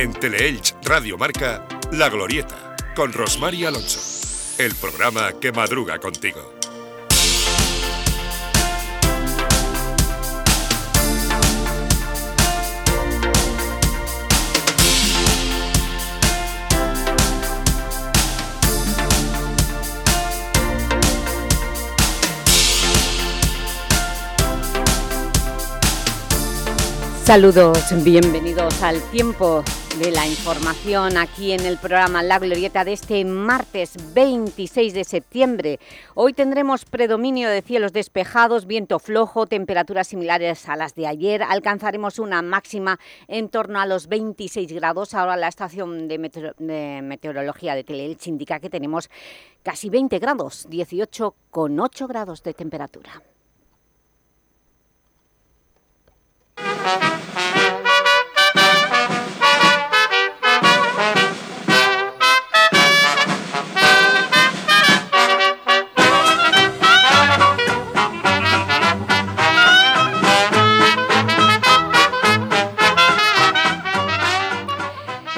En Teleelch Radio Marca, La Glorieta, con Rosmar Alonso. El programa que madruga contigo. Saludos, bienvenidos al tiempo de la información aquí en el programa La Glorieta de este martes 26 de septiembre. Hoy tendremos predominio de cielos despejados, viento flojo, temperaturas similares a las de ayer. Alcanzaremos una máxima en torno a los 26 grados. Ahora la estación de, meteorología de Teleelch indica que tenemos casi 20 grados, 18,8 grados de temperatura.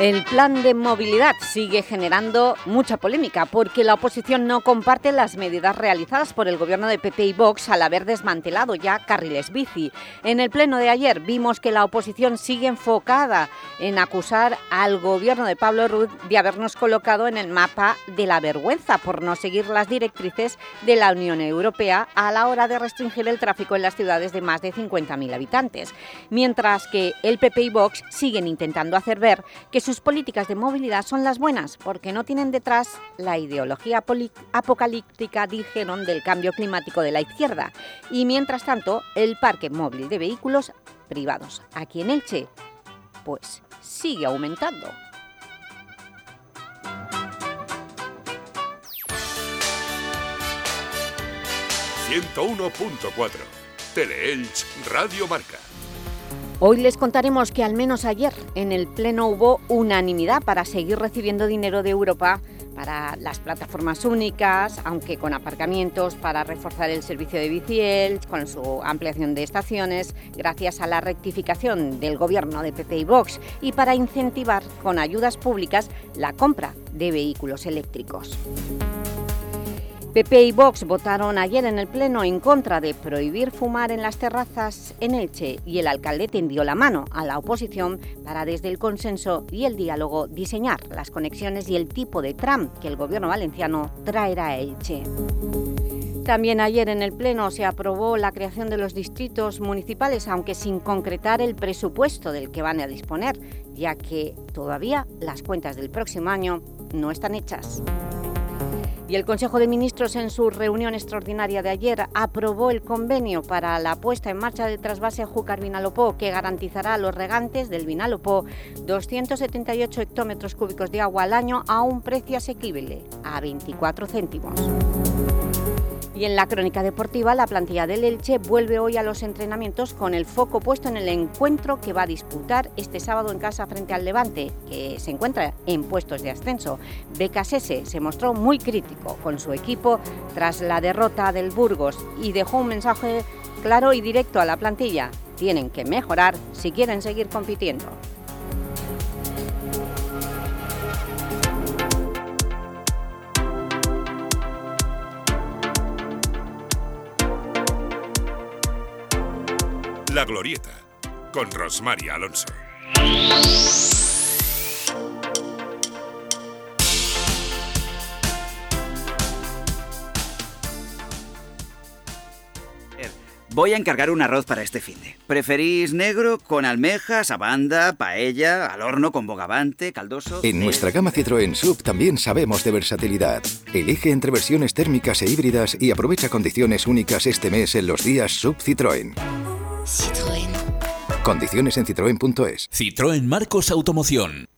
El plan de movilidad sigue generando mucha polémica porque la oposición no comparte las medidas realizadas por el gobierno de PP y Vox al haber desmantelado ya carriles bici. En el pleno de ayer vimos que la oposición sigue enfocada en acusar al gobierno de Pablo Ruz de habernos colocado en el mapa de la vergüenza por no seguir las directrices de la Unión Europea a la hora de restringir el tráfico en las ciudades de más de 50.000 habitantes, mientras que el PP y Vox siguen intentando hacer ver que sus políticas de movilidad son las buenas porque no tienen detrás la ideología apocalíptica, dijeron, del cambio climático de la izquierda. Y mientras tanto, el parque móvil de vehículos privados aquí en Elche, pues sigue aumentando. ...101.4... Teleelch Radio Marca. Hoy les contaremos que al menos ayer en el Pleno hubo unanimidad para seguir recibiendo dinero de Europa para las plataformas únicas, aunque con aparcamientos para reforzar el servicio de Biciel, con su ampliación de estaciones, gracias a la rectificación del Gobierno de PP y Vox, y para incentivar con ayudas públicas la compra de vehículos eléctricos. PP y Vox votaron ayer en el Pleno en contra de prohibir fumar en las terrazas en Elche y el alcalde tendió la mano a la oposición para desde el consenso y el diálogo diseñar las conexiones y el tipo de tram que el gobierno valenciano traerá a Elche. También ayer en el Pleno se aprobó la creación de los distritos municipales, aunque sin concretar el presupuesto del que van a disponer, ya que todavía las cuentas del próximo año no están hechas. Y el Consejo de Ministros en su reunión extraordinaria de ayer aprobó el convenio para la puesta en marcha del trasvase Júcar-Vinalopó que garantizará a los regantes del Vinalopó 278 hectómetros cúbicos de agua al año a un precio asequible, a 24 céntimos. Y en la crónica deportiva, la plantilla del Elche vuelve hoy a los entrenamientos con el foco puesto en el encuentro que va a disputar este sábado en casa frente al Levante, que se encuentra en puestos de ascenso. Becasese se mostró muy crítico con su equipo tras la derrota del Burgos y dejó un mensaje claro y directo a la plantilla. Tienen que mejorar si quieren seguir compitiendo. La Glorieta, con Rosmary Alonso. Voy a encargar un arroz para este finde. ¿Preferís negro con almejas, abanda, paella, al horno con bogavante, caldoso? En nuestra gama Citroën Sub también sabemos de versatilidad. Elige entre versiones térmicas e híbridas y aprovecha condiciones únicas este mes en los días Sub Citroën. Citroën. Condiciones en citroen.es. Citroën Marcos Automoción.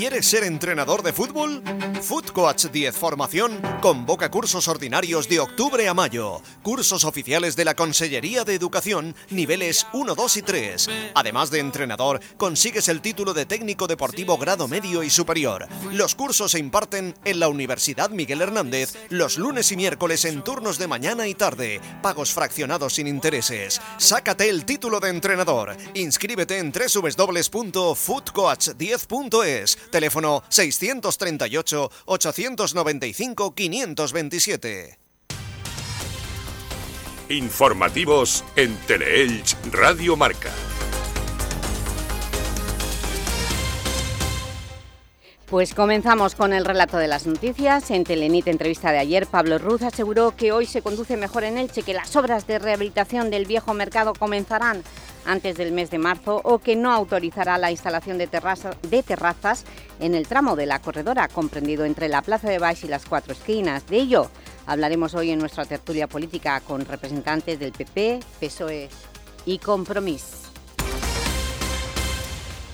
¿Quieres ser entrenador de fútbol? Footcoach 10 Formación convoca cursos ordinarios de octubre a mayo. Cursos oficiales de la Consellería de Educación, niveles 1, 2 y 3. Además de entrenador, consigues el título de técnico deportivo grado medio y superior. Los cursos se imparten en la Universidad Miguel Hernández los lunes y miércoles en turnos de mañana y tarde. Pagos fraccionados sin intereses. Sácate el título de entrenador. Inscríbete en www.footcoach10.es Teléfono 638-895-527. Informativos en Teleelch Radio Marca. Pues comenzamos con el relato de las noticias. En Telenit entrevista de ayer, Pablo Ruz aseguró que hoy se conduce mejor en Elche, que las obras de rehabilitación del viejo mercado comenzarán antes del mes de marzo o que no autorizará la instalación de, terrazas en el tramo de la corredora comprendido entre la Plaza de Baix y las Cuatro Esquinas. De ello hablaremos hoy en nuestra tertulia política con representantes del PP, PSOE y Compromís.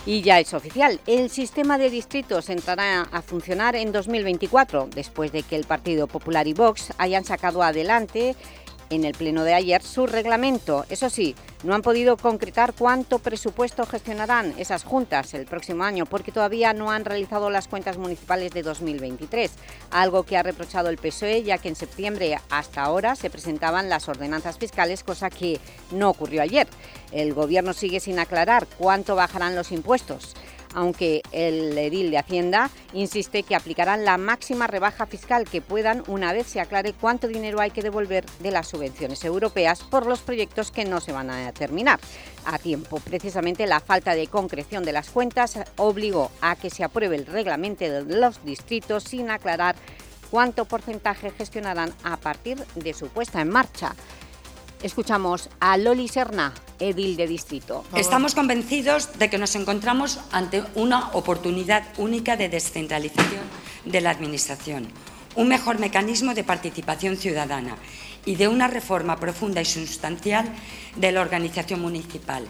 Y ya es oficial, el sistema de distritos entrará a funcionar en 2024, después de que el Partido Popular y Vox hayan sacado adelante en el pleno de ayer su reglamento. Eso sí, no han podido concretar cuánto presupuesto gestionarán esas juntas el próximo año porque todavía no han realizado las cuentas municipales de 2023, algo que ha reprochado el PSOE ya que en septiembre hasta ahora se presentaban las ordenanzas fiscales, cosa que no ocurrió ayer. El Gobierno sigue sin aclarar cuánto bajarán los impuestos aunque el edil de Hacienda insiste que aplicarán la máxima rebaja fiscal que puedan una vez se aclare cuánto dinero hay que devolver de las subvenciones europeas por los proyectos que no se van a terminar a tiempo. Precisamente la falta de concreción de las cuentas obligó a que se apruebe el reglamento de los distritos sin aclarar cuánto porcentaje gestionarán a partir de su puesta en marcha. Escuchamos a Loli Serna, edil de distrito. Estamos convencidos de que nos encontramos ante una oportunidad única de descentralización de la Administración, un mejor mecanismo de participación ciudadana y de una reforma profunda y sustancial de la organización municipal,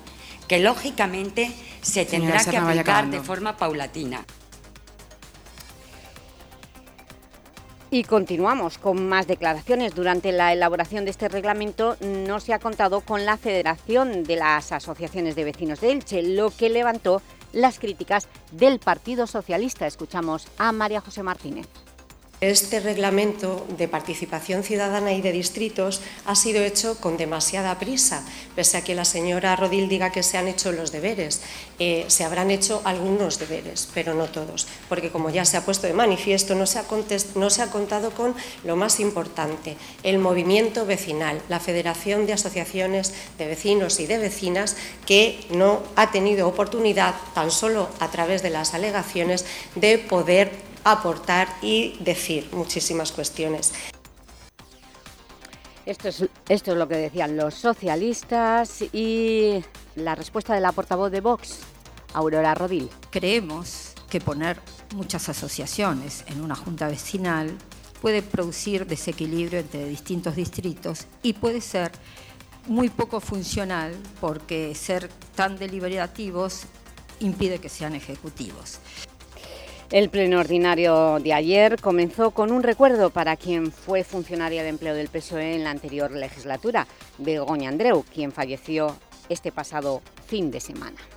que lógicamente se tendrá que aplicar de forma paulatina. Y continuamos con más declaraciones. Durante la elaboración de este reglamento no se ha contado con la Federación de las Asociaciones de Vecinos de Elche, lo que levantó las críticas del Partido Socialista. Escuchamos a María José Martínez. Este reglamento de participación ciudadana y de distritos ha sido hecho con demasiada prisa, pese a que la señora Rodil diga que se han hecho los deberes. Eh, se habrán hecho algunos deberes, pero no todos, porque como ya se ha puesto de manifiesto, no se ha, no se ha contado con lo más importante, el movimiento vecinal, la Federación de Asociaciones de Vecinos y de Vecinas, que no ha tenido oportunidad, tan solo a través de las alegaciones, de poder aportar y decir muchísimas cuestiones. Esto es, esto es lo que decían los socialistas y la respuesta de la portavoz de Vox, Aurora Rodil. Creemos que poner muchas asociaciones en una junta vecinal puede producir desequilibrio entre distintos distritos y puede ser muy poco funcional porque ser tan deliberativos impide que sean ejecutivos. El pleno ordinario de ayer comenzó con un recuerdo para quien fue funcionaria de empleo del PSOE en la anterior legislatura, Begoña Andreu, quien falleció este pasado fin de semana.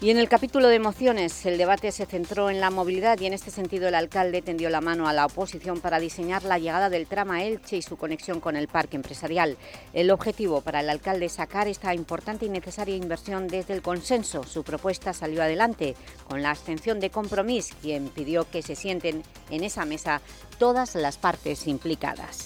Y en el capítulo de emociones, el debate se centró en la movilidad y en este sentido el alcalde tendió la mano a la oposición para diseñar la llegada del trama Elche y su conexión con el parque empresarial. El objetivo para el alcalde es sacar esta importante y necesaria inversión desde el consenso. Su propuesta salió adelante con la abstención de Compromís, quien pidió que se sienten en esa mesa todas las partes implicadas.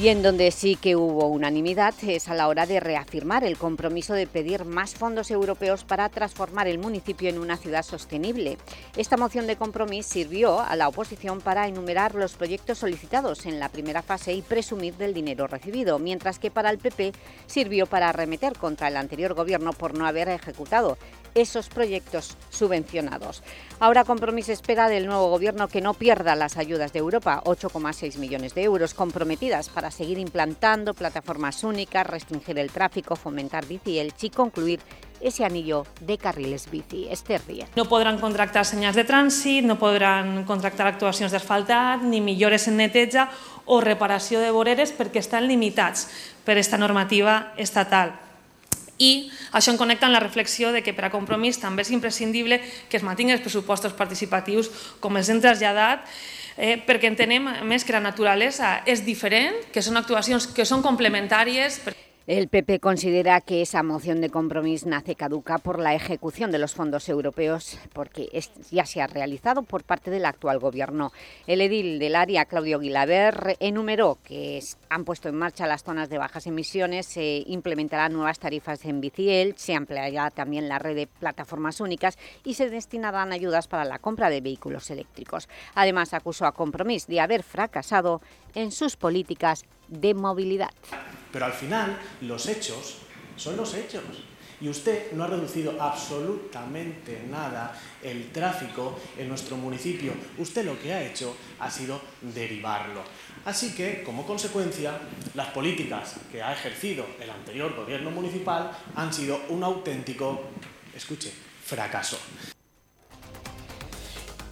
Y en donde sí que hubo unanimidad es a la hora de reafirmar el compromiso de pedir más fondos europeos para transformar el municipio en una ciudad sostenible. Esta moción de compromiso sirvió a la oposición para enumerar los proyectos solicitados en la primera fase y presumir del dinero recibido, mientras que para el PP sirvió para arremeter contra el anterior gobierno por no haber ejecutado esos proyectos subvencionados. Ahora Compromís espera del nuevo Gobierno que no pierda las ayudas de Europa, 8,6 millones de euros comprometidas para seguir implantando plataformas únicas, restringir el tráfico, fomentar bici y concluir ese anillo de carriles bici. Esther Díaz. No podran contractar senyals de trànsit, no podran contractar actuacions d'asfaltat, ni millores en neteja o reparació de voreres perquè estan limitats per esta normativa estatal i això en connecta amb la reflexió de que per a compromís també és imprescindible que es mantinguin els pressupostos participatius com els hem traslladat eh, perquè entenem més que la naturalesa és diferent, que són actuacions que són complementàries. El PP considera que esa moción de compromiso nace caduca por la ejecución de los fondos europeos porque ya se ha realizado por parte del actual gobierno. El edil del área, Claudio Guilaber, enumeró que han puesto en marcha las zonas de bajas emisiones, se implementarán nuevas tarifas en Biciel, se ampliará también la red de plataformas únicas y se destinarán ayudas para la compra de vehículos eléctricos. Además, acusó a Compromís de haber fracasado en sus políticas de movilidad. Pero al final, los hechos son los hechos. Y usted no ha reducido absolutamente nada el tráfico en nuestro municipio. Usted lo que ha hecho ha sido derivarlo. Así que, como consecuencia, las políticas que ha ejercido el anterior gobierno municipal han sido un auténtico, escuche, fracaso.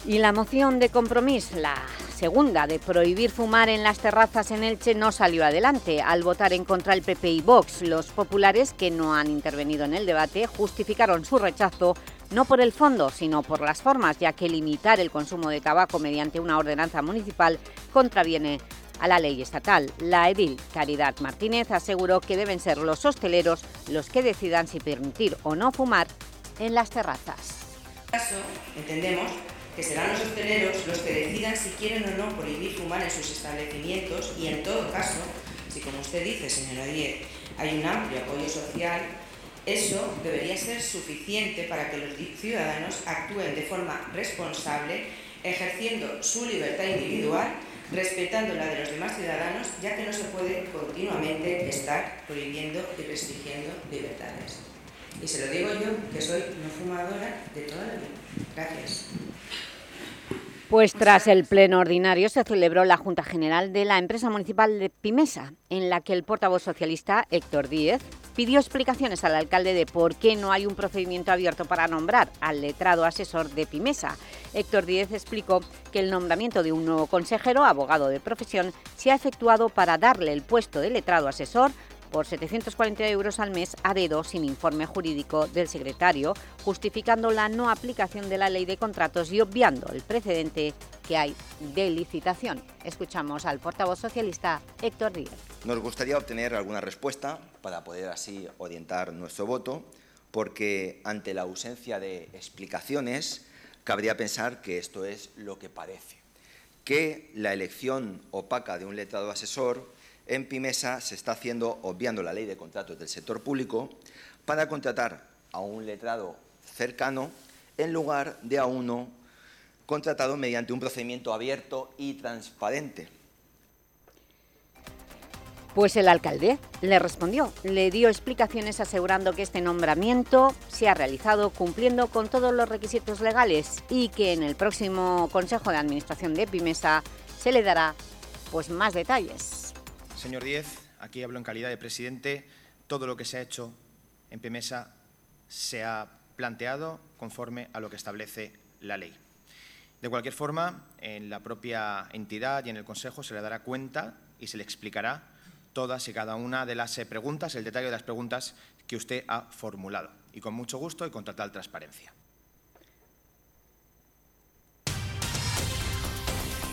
Y la moción de compromiso, la segunda de prohibir fumar en las terrazas en Elche no salió adelante. Al votar en contra el PP y Vox, los populares que no han intervenido en el debate justificaron su rechazo no por el fondo, sino por las formas, ya que limitar el consumo de tabaco mediante una ordenanza municipal contraviene a la ley estatal. La edil Caridad Martínez aseguró que deben ser los hosteleros los que decidan si permitir o no fumar en las terrazas. caso, entendemos que serán los hosteleros los que decidan si quieren o no prohibir fumar en sus establecimientos y en todo caso, si como usted dice, señora Díez, hay un amplio apoyo social, eso debería ser suficiente para que los ciudadanos actúen de forma responsable, ejerciendo su libertad individual, respetando la de los demás ciudadanos, ya que no se puede continuamente estar prohibiendo y restringiendo libertades. Y se lo digo yo, que soy no fumadora de toda la vida. Gracias. Pues tras el pleno ordinario se celebró la Junta General de la empresa municipal de Pimesa, en la que el portavoz socialista Héctor Díez pidió explicaciones al alcalde de por qué no hay un procedimiento abierto para nombrar al letrado asesor de Pimesa. Héctor Díez explicó que el nombramiento de un nuevo consejero, abogado de profesión, se ha efectuado para darle el puesto de letrado asesor por 740 euros al mes a dedo sin informe jurídico del secretario, justificando la no aplicación de la ley de contratos y obviando el precedente que hay de licitación. Escuchamos al portavoz socialista Héctor Díaz. Nos gustaría obtener alguna respuesta para poder así orientar nuestro voto, porque ante la ausencia de explicaciones cabría pensar que esto es lo que parece, que la elección opaca de un letrado asesor en Pimesa se está haciendo obviando la ley de contratos del sector público para contratar a un letrado cercano en lugar de a uno contratado mediante un procedimiento abierto y transparente. Pues el alcalde le respondió, le dio explicaciones asegurando que este nombramiento se ha realizado cumpliendo con todos los requisitos legales y que en el próximo Consejo de Administración de Pimesa se le dará pues, más detalles. Señor Díez, aquí hablo en calidad de presidente. Todo lo que se ha hecho en PEMESA se ha planteado conforme a lo que establece la ley. De cualquier forma, en la propia entidad y en el Consejo se le dará cuenta y se le explicará todas y cada una de las preguntas, el detalle de las preguntas que usted ha formulado. Y con mucho gusto y con total transparencia.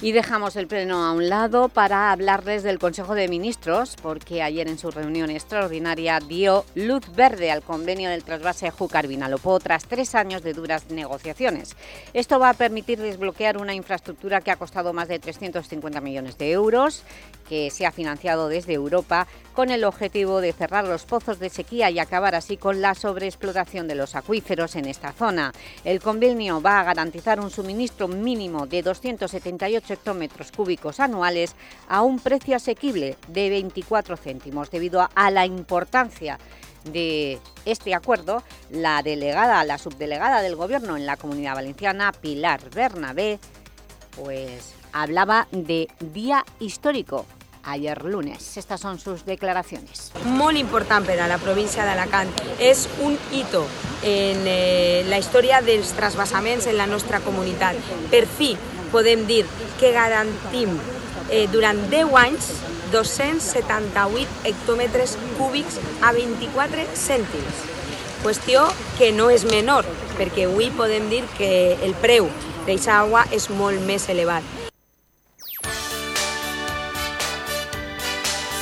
Y dejamos el pleno a un lado para hablarles del Consejo de Ministros, porque ayer en su reunión extraordinaria dio luz verde al convenio del trasvase Júcar-Vinalopó tras tres años de duras negociaciones. Esto va a permitir desbloquear una infraestructura que ha costado más de 350 millones de euros, que se ha financiado desde Europa con el objetivo de cerrar los pozos de sequía y acabar así con la sobreexplotación de los acuíferos en esta zona. El convenio va a garantizar un suministro mínimo de 278 18 hectómetros cúbicos anuales a un precio asequible de 24 céntimos. Debido a la importancia de este acuerdo, la delegada, la subdelegada del Gobierno en la Comunidad Valenciana, Pilar Bernabé, pues hablaba de día histórico ayer lunes. Estas son sus declaraciones. Molt important per a la província d'Alacant. És un hito en eh, la història dels trasbassaments en la nostra comunitat. Per fi podem dir que garantim eh, durant 10 anys 278 hectòmetres cúbics a 24 cèntims. Qüestió que no és menor, perquè avui podem dir que el preu d'aquesta aigua és molt més elevat.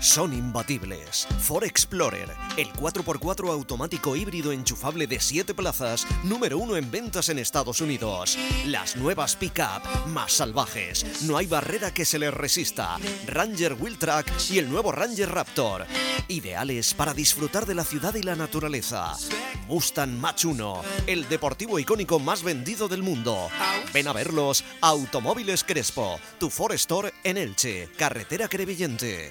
Son imbatibles. Ford Explorer, el 4x4 automático híbrido enchufable de 7 plazas, número uno en ventas en Estados Unidos. Las nuevas pick-up, más salvajes. No hay barrera que se les resista. Ranger Wheeltrack y el nuevo Ranger Raptor. Ideales para disfrutar de la ciudad y la naturaleza. Mustang Mach 1, el deportivo icónico más vendido del mundo. Ven a verlos. Automóviles Crespo, tu Ford Store en Elche, carretera Crevillente.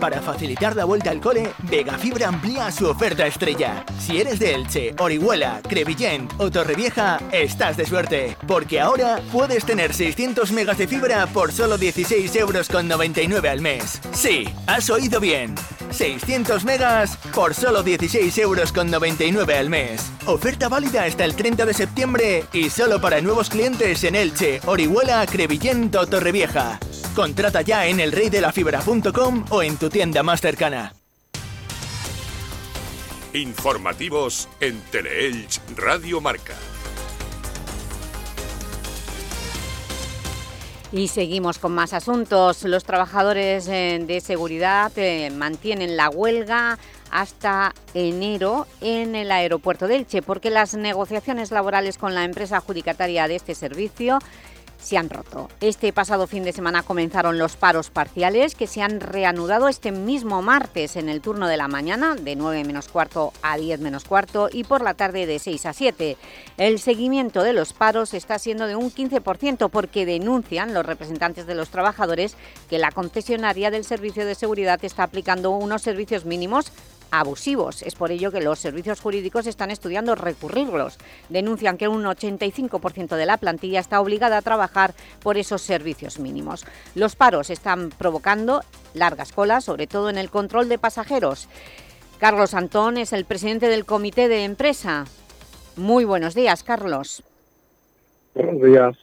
Para facilitar la vuelta al cole, Vega Fibra amplía su oferta estrella. Si eres de Elche, Orihuela, Crevillent o Torrevieja, estás de suerte, porque ahora puedes tener 600 megas de fibra por solo 16 euros con 99 al mes. Sí, has oído bien. 600 megas por solo 16 euros con 99 al mes. Oferta válida hasta el 30 de septiembre y solo para nuevos clientes en Elche, Orihuela, Crevillent o Torrevieja. Contrata ya en elreydelafibra.com o en tu tienda más cercana. Informativos en Teleelch Radio Marca. Y seguimos con más asuntos. Los trabajadores eh, de seguridad eh, mantienen la huelga hasta enero en el aeropuerto de Elche porque las negociaciones laborales con la empresa adjudicataria de este servicio se han roto. Este pasado fin de semana comenzaron los paros parciales que se han reanudado este mismo martes en el turno de la mañana de 9 menos cuarto a 10 menos cuarto y por la tarde de 6 a 7. El seguimiento de los paros está siendo de un 15% porque denuncian los representantes de los trabajadores que la concesionaria del servicio de seguridad está aplicando unos servicios mínimos abusivos. Es por ello que los servicios jurídicos están estudiando recurrirlos. Denuncian que un 85% de la plantilla está obligada a trabajar por esos servicios mínimos. Los paros están provocando largas colas, sobre todo en el control de pasajeros. Carlos Antón es el presidente del comité de empresa. Muy buenos días, Carlos. Buenos días.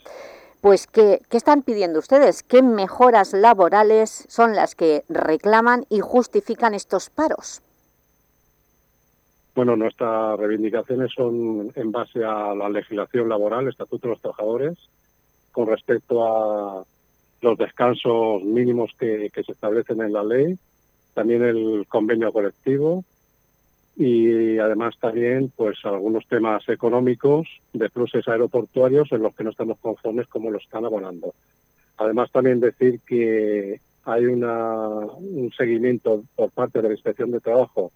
Pues, ¿qué, ¿qué, están pidiendo ustedes? ¿Qué mejoras laborales son las que reclaman y justifican estos paros? Bueno, nuestras reivindicaciones son en base a la legislación laboral, Estatuto de los Trabajadores, con respecto a los descansos mínimos que, se establecen en la ley, también el convenio colectivo y además también pues algunos temas económicos de pluses aeroportuarios en los que no estamos conformes como lo están abonando. Además también decir que hay una, un seguimiento por parte de la Inspección de Trabajo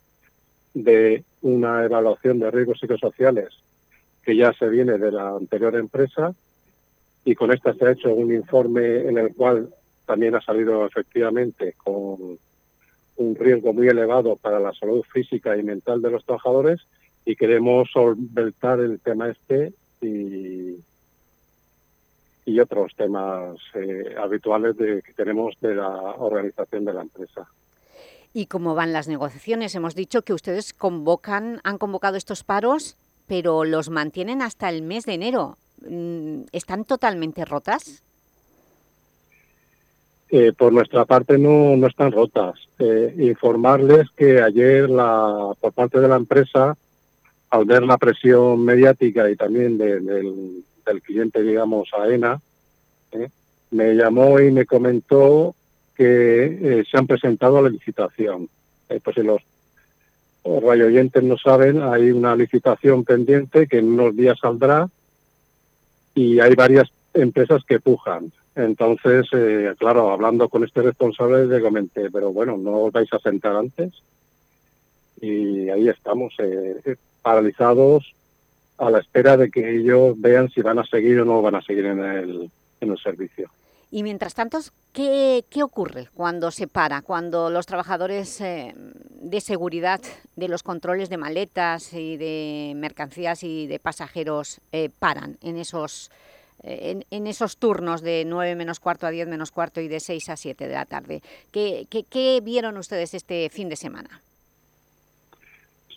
de una evaluación de riesgos psicosociales que ya se viene de la anterior empresa y con esta se ha hecho un informe en el cual también ha salido efectivamente con un riesgo muy elevado para la salud física y mental de los trabajadores y queremos solventar el tema este y, y otros temas eh, habituales que tenemos de la organización de la empresa. ¿Y cómo van las negociaciones? Hemos dicho que ustedes convocan, han convocado estos paros, pero los mantienen hasta el mes de enero. Mm, ¿Están totalmente rotas? Eh, por nuestra parte no, no están rotas. Eh, informarles que ayer la, por parte de la empresa al ver la presión mediática y también del, cliente, digamos, AENA, ¿eh? me llamó y me comentó que se han presentado a la licitación. pues si los oyentes no saben, hay una licitación pendiente que en unos días saldrá y hay varias empresas que pujan. Entonces, eh, claro, hablando con este responsable le comenté, pero bueno, ¿no os vais a sentar antes? Y ahí estamos, eh, paralizados a la espera de que ellos vean si van a seguir o no van a seguir en el, en el servicio. Y mientras tanto, ¿qué, ¿qué, ocurre cuando se para, cuando los trabajadores eh, de seguridad de los controles de maletas y de mercancías y de pasajeros paran en esos en, en, esos turnos de 9 menos cuarto a 10 menos cuarto y de 6 a 7 de la tarde. ¿Qué, qué, qué vieron ustedes este fin de semana?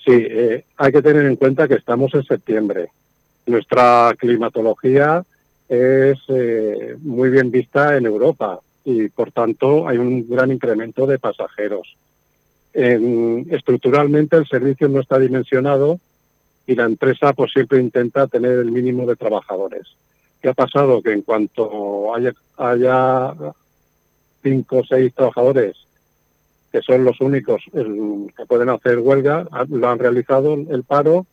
Sí, eh, hay que tener en cuenta que estamos en septiembre. Nuestra climatología es eh, muy bien vista en Europa y, por tanto, hay un gran incremento de pasajeros. En, estructuralmente el servicio no está dimensionado y la empresa pues siempre intenta tener el mínimo de trabajadores. ¿Qué ha pasado? Que en cuanto haya, cinco o seis trabajadores que son los únicos que pueden hacer huelga, lo han realizado el paro,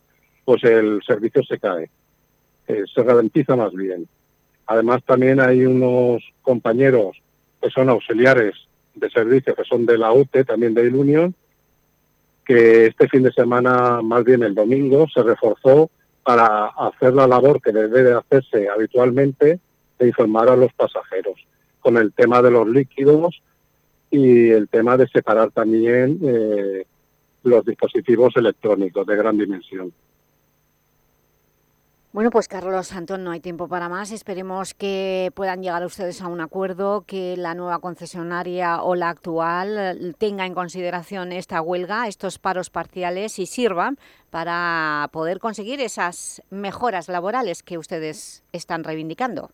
pues el servicio se cae, eh, se ralentiza más bien. Además también hay unos compañeros que son auxiliares de servicio, que son de la UTE, también de Ilunion, que este fin de semana, más bien el domingo, se reforzó para hacer la labor que debe de hacerse habitualmente de informar a los pasajeros con el tema de los líquidos y el tema de separar también eh, los dispositivos electrónicos de gran dimensión. Bueno, pues Carlos Antón, no hay tiempo para más. Esperemos que puedan llegar ustedes a un acuerdo, que la nueva concesionaria o la actual tenga en consideración esta huelga, estos paros parciales y sirvan para poder conseguir esas mejoras laborales que ustedes están reivindicando.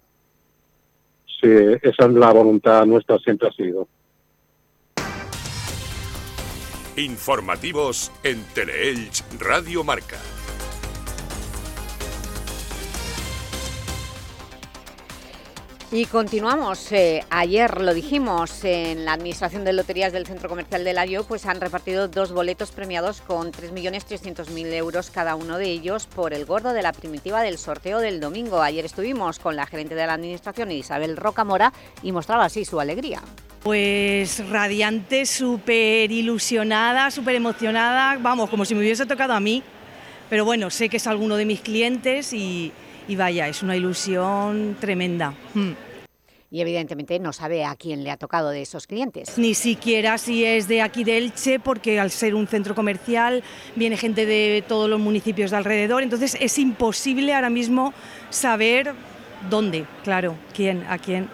Sí, esa es la voluntad nuestra, siempre ha sido. Informativos en Teleelch Radio Marca. Y continuamos. Eh, ayer lo dijimos, en la Administración de Loterías del Centro Comercial de Layo pues han repartido dos boletos premiados con 3.300.000 euros cada uno de ellos por el gordo de la primitiva del sorteo del domingo. Ayer estuvimos con la gerente de la Administración, Isabel Rocamora, y mostraba así su alegría. Pues radiante, súper ilusionada, súper emocionada, vamos, como si me hubiese tocado a mí. Pero bueno, sé que es alguno de mis clientes y, y vaya, es una ilusión tremenda. Hmm. Y evidentemente no sabe a quién le ha tocado de esos clientes. Ni siquiera si es de aquí de Elche, porque al ser un centro comercial viene gente de todos los municipios de alrededor, entonces es imposible ahora mismo saber dónde, claro, quién, a quién.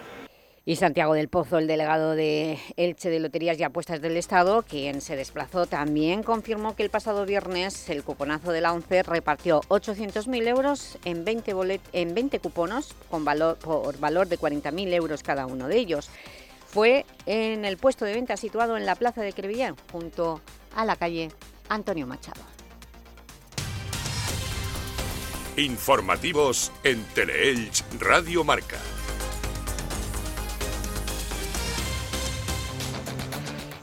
Y Santiago del Pozo, el delegado de Elche de Loterías y Apuestas del Estado, quien se desplazó, también confirmó que el pasado viernes el cuponazo de la ONCE repartió 800.000 euros en 20, en 20 cuponos con valor, por valor de 40.000 euros cada uno de ellos. Fue en el puesto de venta situado en la plaza de Crevillén, junto a la calle Antonio Machado. Informativos en Teleelch Radio Marca.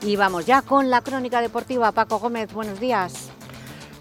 Y vamos ya con la crónica deportiva. Paco Gómez, buenos días.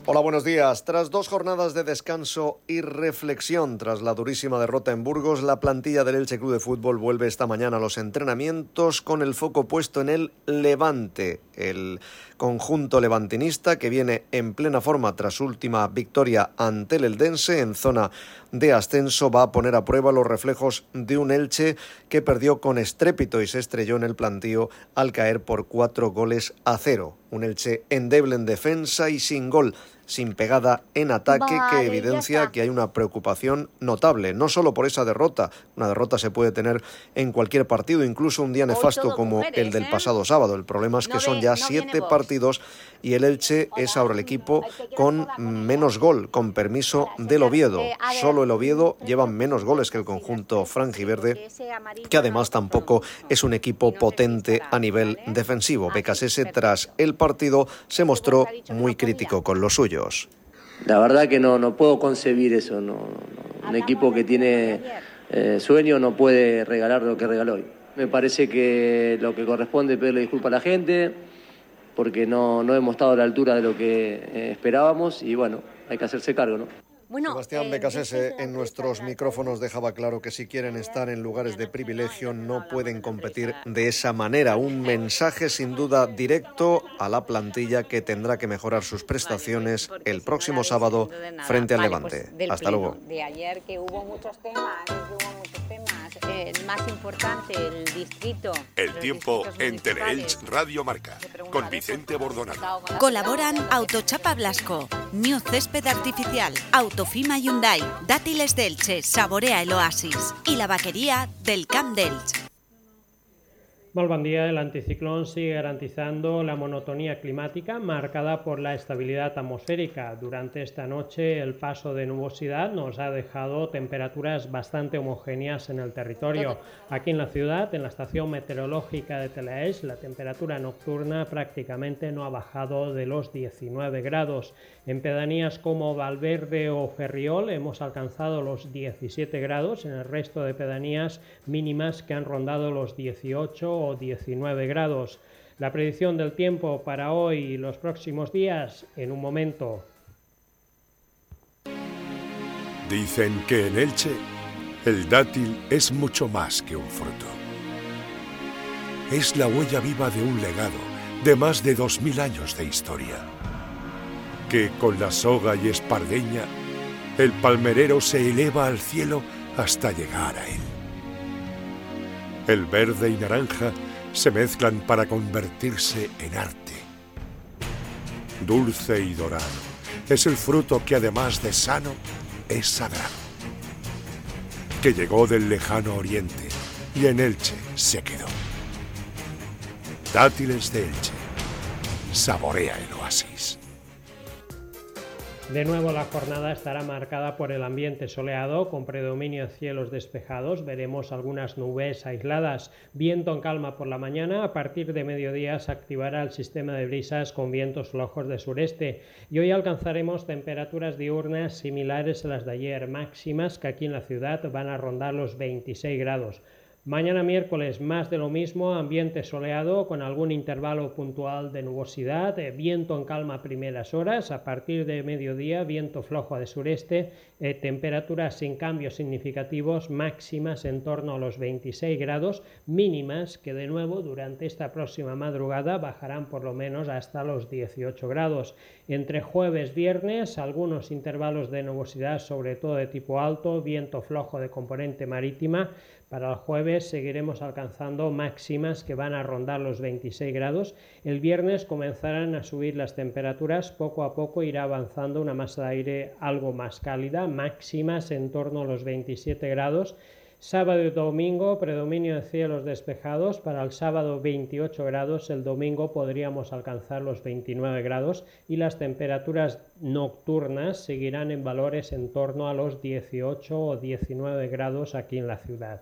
Hola, buenos días. Tras dos jornadas de descanso y reflexión tras la durísima derrota en Burgos, la plantilla del Elche Club de Fútbol vuelve esta mañana a los entrenamientos con el foco puesto en el Levante, el conjunto levantinista que viene en plena forma tras última victoria ante el Eldense en zona de ascenso va a poner a prueba los reflejos de un Elche que perdió con estrépito y se estrelló en el plantío al caer por cuatro goles a cero. Un Elche endeble en defensa y sin gol sin pegada en ataque que evidencia que hay una preocupación notable, no solo por esa derrota, una derrota se puede tener en cualquier partido, incluso un día nefasto como el del ¿eh? pasado sábado. El problema es que son ya siete partidos y el Elche es ahora el equipo con menos gol, con permiso del Oviedo. Eh, solo el Oviedo lleva menos goles que el conjunto franjiverde, que además tampoco es un equipo potente a nivel defensivo. Becasese tras el partido se mostró muy crítico con los la verdad que no, no puedo concebir eso. No, un equipo que tiene eh, sueño no puede regalar lo que regaló hoy. Me parece que lo que corresponde es pedirle disculpas a la gente, porque no, no hemos estado a la altura de lo que eh, esperábamos y bueno, hay que hacerse cargo, ¿no? Sebastián eh, Becasese en nuestros micrófonos dejaba claro que si quieren estar en lugares de privilegio no pueden competir de esa manera. Un mensaje sin duda directo a la plantilla que tendrá que mejorar sus prestaciones el próximo sábado frente al Levante. Pues Hasta luego. De ayer que hubo muchos temas. El más importante, el distrito. El tiempo en Teleelch Radio Marca con Vicente Bordonado. Colaboran Autochapa Blasco, New Césped Artificial, Autofima Hyundai, Dátiles Delche, Saborea el Oasis y la vaquería del Camp d'Elche. Molt bon día. El anticiclón sigue garantizando la monotonía climática marcada por la estabilidad atmosférica. Durante esta noche el paso de nubosidad nos ha dejado temperaturas bastante homogéneas en el territorio. Aquí en la ciudad, en la estación meteorológica de Telaeix, la temperatura nocturna prácticamente no ha bajado de los 19 grados. En pedanías como Valverde o Ferriol hemos alcanzado los 17 grados, en el resto de pedanías mínimas que han rondado los 18 o 19 grados. La predicción del tiempo para hoy y los próximos días en un momento. Dicen que en Elche el dátil es mucho más que un fruto. Es la huella viva de un legado de más de 2.000 años de historia. Que con la soga y espardeña, el palmerero se eleva al cielo hasta llegar a él. El verde y naranja se mezclan para convertirse en arte. Dulce y dorado es el fruto que además de sano es sagrado. Que llegó del lejano oriente y en Elche se quedó. Dátiles de Elche. Saborea el oasis. De nuevo la jornada estará marcada por el ambiente soleado con predominio de cielos despejados. Veremos algunas nubes aisladas, viento en calma por la mañana. A partir de mediodía se activará el sistema de brisas con vientos flojos de sureste y hoy alcanzaremos temperaturas diurnas similares a las de ayer, máximas que aquí en la ciudad van a rondar los 26 grados. Mañana miércoles más de lo mismo, ambiente soleado con algún intervalo puntual de nubosidad, eh, viento en calma a primeras horas, a partir de mediodía viento flojo de sureste, eh, temperaturas sin cambios significativos, máximas en torno a los 26 grados, mínimas que de nuevo durante esta próxima madrugada bajarán por lo menos hasta los 18 grados. Entre jueves viernes algunos intervalos de nubosidad sobre todo de tipo alto, viento flojo de componente marítima, para el jueves seguiremos alcanzando máximas que van a rondar los 26 grados. El viernes comenzarán a subir las temperaturas, poco a poco irá avanzando una masa de aire algo más cálida, máximas en torno a los 27 grados. Sábado y domingo, predominio de cielos despejados. Para el sábado 28 grados, el domingo podríamos alcanzar los 29 grados y las temperaturas nocturnas seguirán en valores en torno a los 18 o 19 grados aquí en la ciudad.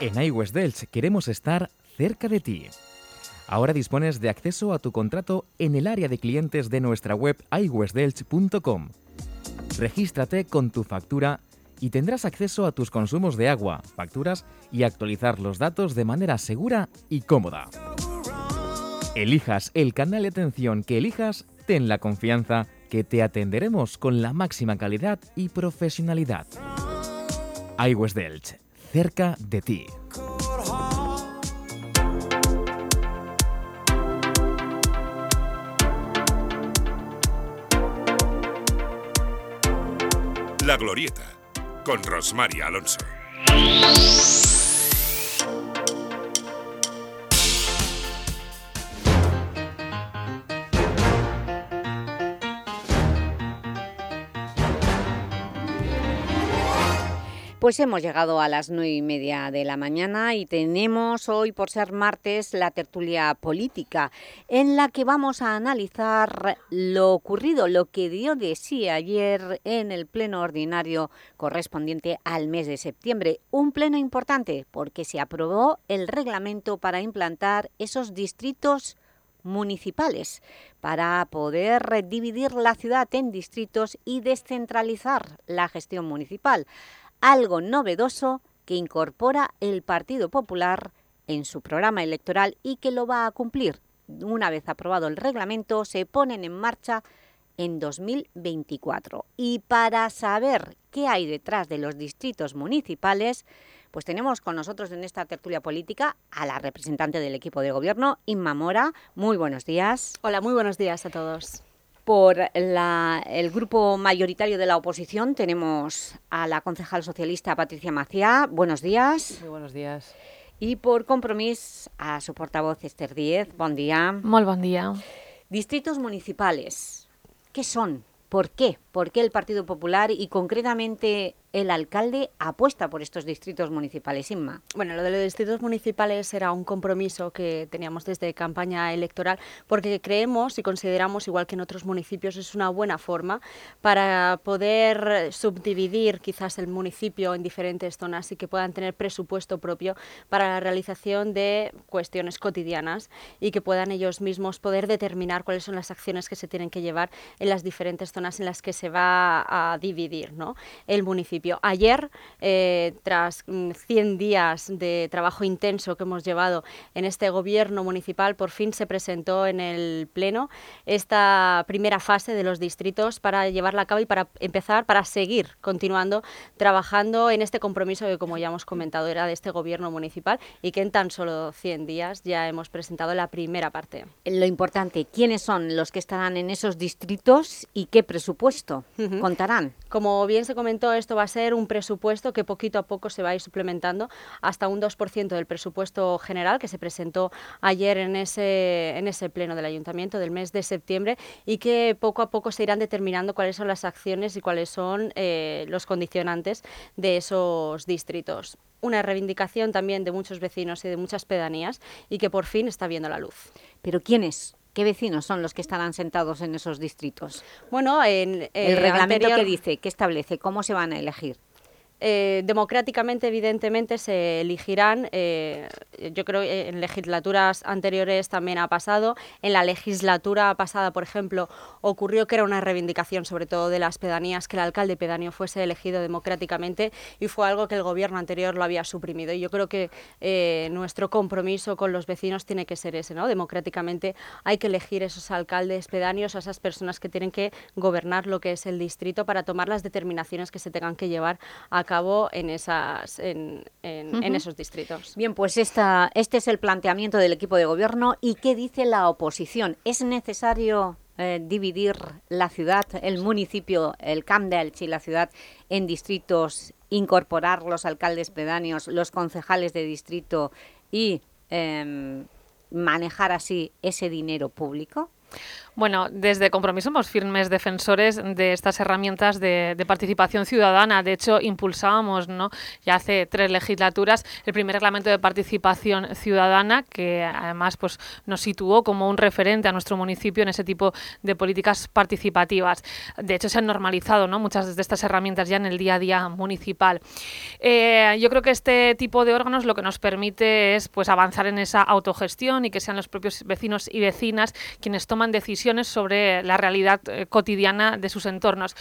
En iWest Delch queremos estar cerca de ti. Ahora dispones de acceso a tu contrato en el área de clientes de nuestra web iwestdelch.com. Regístrate con tu factura y tendrás acceso a tus consumos de agua, facturas y actualizar los datos de manera segura y cómoda. Elijas el canal de atención que elijas, ten la confianza que te atenderemos con la máxima calidad y profesionalidad. iWest Delch cerca de ti. La Glorieta, con Rosmary Alonso. Pues hemos llegado a las nueve y media de la mañana y tenemos hoy, por ser martes, la tertulia política, en la que vamos a analizar lo ocurrido, lo que dio de sí ayer en el pleno ordinario correspondiente al mes de septiembre. Un pleno importante porque se aprobó el reglamento para implantar esos distritos municipales para poder dividir la ciudad en distritos y descentralizar la gestión municipal algo novedoso que incorpora el Partido Popular en su programa electoral y que lo va a cumplir. Una vez aprobado el reglamento, se ponen en marcha en 2024. Y para saber qué hay detrás de los distritos municipales, pues tenemos con nosotros en esta tertulia política a la representante del equipo de gobierno, Inma Mora. Muy buenos días. Hola, muy buenos días a todos. Por el grupo mayoritario de la oposición tenemos a la concejal socialista Patricia Maciá. Buenos días. Muy buenos días. Y por compromiso a su portavoz Esther Díez. Buen día. Muy buen día. Distritos municipales. ¿Qué son? ¿Por qué? ¿Por qué el Partido Popular y concretamente el alcalde apuesta por estos distritos municipales, Inma. Bueno, lo de los distritos municipales era un compromiso que teníamos desde campaña electoral porque creemos y consideramos, igual que en otros municipios, es una buena forma para poder subdividir quizás el municipio en diferentes zonas y que puedan tener presupuesto propio para la realización de cuestiones cotidianas y que puedan ellos mismos poder determinar cuáles son las acciones que se tienen que llevar en las diferentes zonas en las que se va a dividir ¿no? el municipio Ayer, eh, tras 100 mm, días de trabajo intenso que hemos llevado en este gobierno municipal, por fin se presentó en el Pleno esta primera fase de los distritos para llevarla a cabo y para empezar, para seguir continuando trabajando en este compromiso que, como ya hemos comentado, era de este gobierno municipal y que en tan solo 100 días ya hemos presentado la primera parte. Lo importante, ¿quiénes son los que estarán en esos distritos y qué presupuesto contarán? Como bien se comentó, esto va a ser un presupuesto que poquito a poco se va a ir suplementando hasta un 2% del presupuesto general que se presentó ayer en ese, en ese pleno del Ayuntamiento del mes de septiembre y que poco a poco se irán determinando cuáles son las acciones y cuáles son eh, los condicionantes de esos distritos una reivindicación también de muchos vecinos y de muchas pedanías y que por fin está viendo la luz. ¿Pero quiénes? ¿Qué vecinos son los que estarán sentados en esos distritos? Bueno, en, el reglamento que dice, ¿qué establece? ¿Cómo se van a elegir? Eh, democráticamente, evidentemente, se elegirán, eh, yo creo que en legislaturas anteriores también ha pasado, en la legislatura pasada, por ejemplo, ocurrió que era una reivindicación, sobre todo de las pedanías, que el alcalde pedáneo fuese elegido democráticamente y fue algo que el gobierno anterior lo había suprimido. Y yo creo que eh, nuestro compromiso con los vecinos tiene que ser ese, ¿no? Democráticamente hay que elegir esos alcaldes pedáneos, a esas personas que tienen que gobernar lo que es el distrito para tomar las determinaciones que se tengan que llevar a cabo en, esas, en, esos distritos. Bien, pues esta, este es el planteamiento del equipo de gobierno. ¿Y qué dice la oposición? ¿Es necesario eh, dividir la ciudad, el municipio, el Camp de Elche y la ciudad en distritos, incorporar los alcaldes pedáneos, los concejales de distrito y em, manejar así ese dinero público? Bueno, desde Compromiso somos firmes defensores de estas herramientas de, participación ciudadana. De hecho, impulsábamos ¿no? ya hace tres legislaturas el primer reglamento de participación ciudadana, que además pues, nos situó como un referente a nuestro municipio en ese tipo de políticas participativas. De hecho, se han normalizado ¿no? muchas de estas herramientas ya en el día a día municipal. Eh, yo creo que este tipo de órganos lo que nos permite es pues, avanzar en esa autogestión y que sean los propios vecinos y vecinas quienes toman decisiones sobre la realidad eh, cotidiana de sus entornos.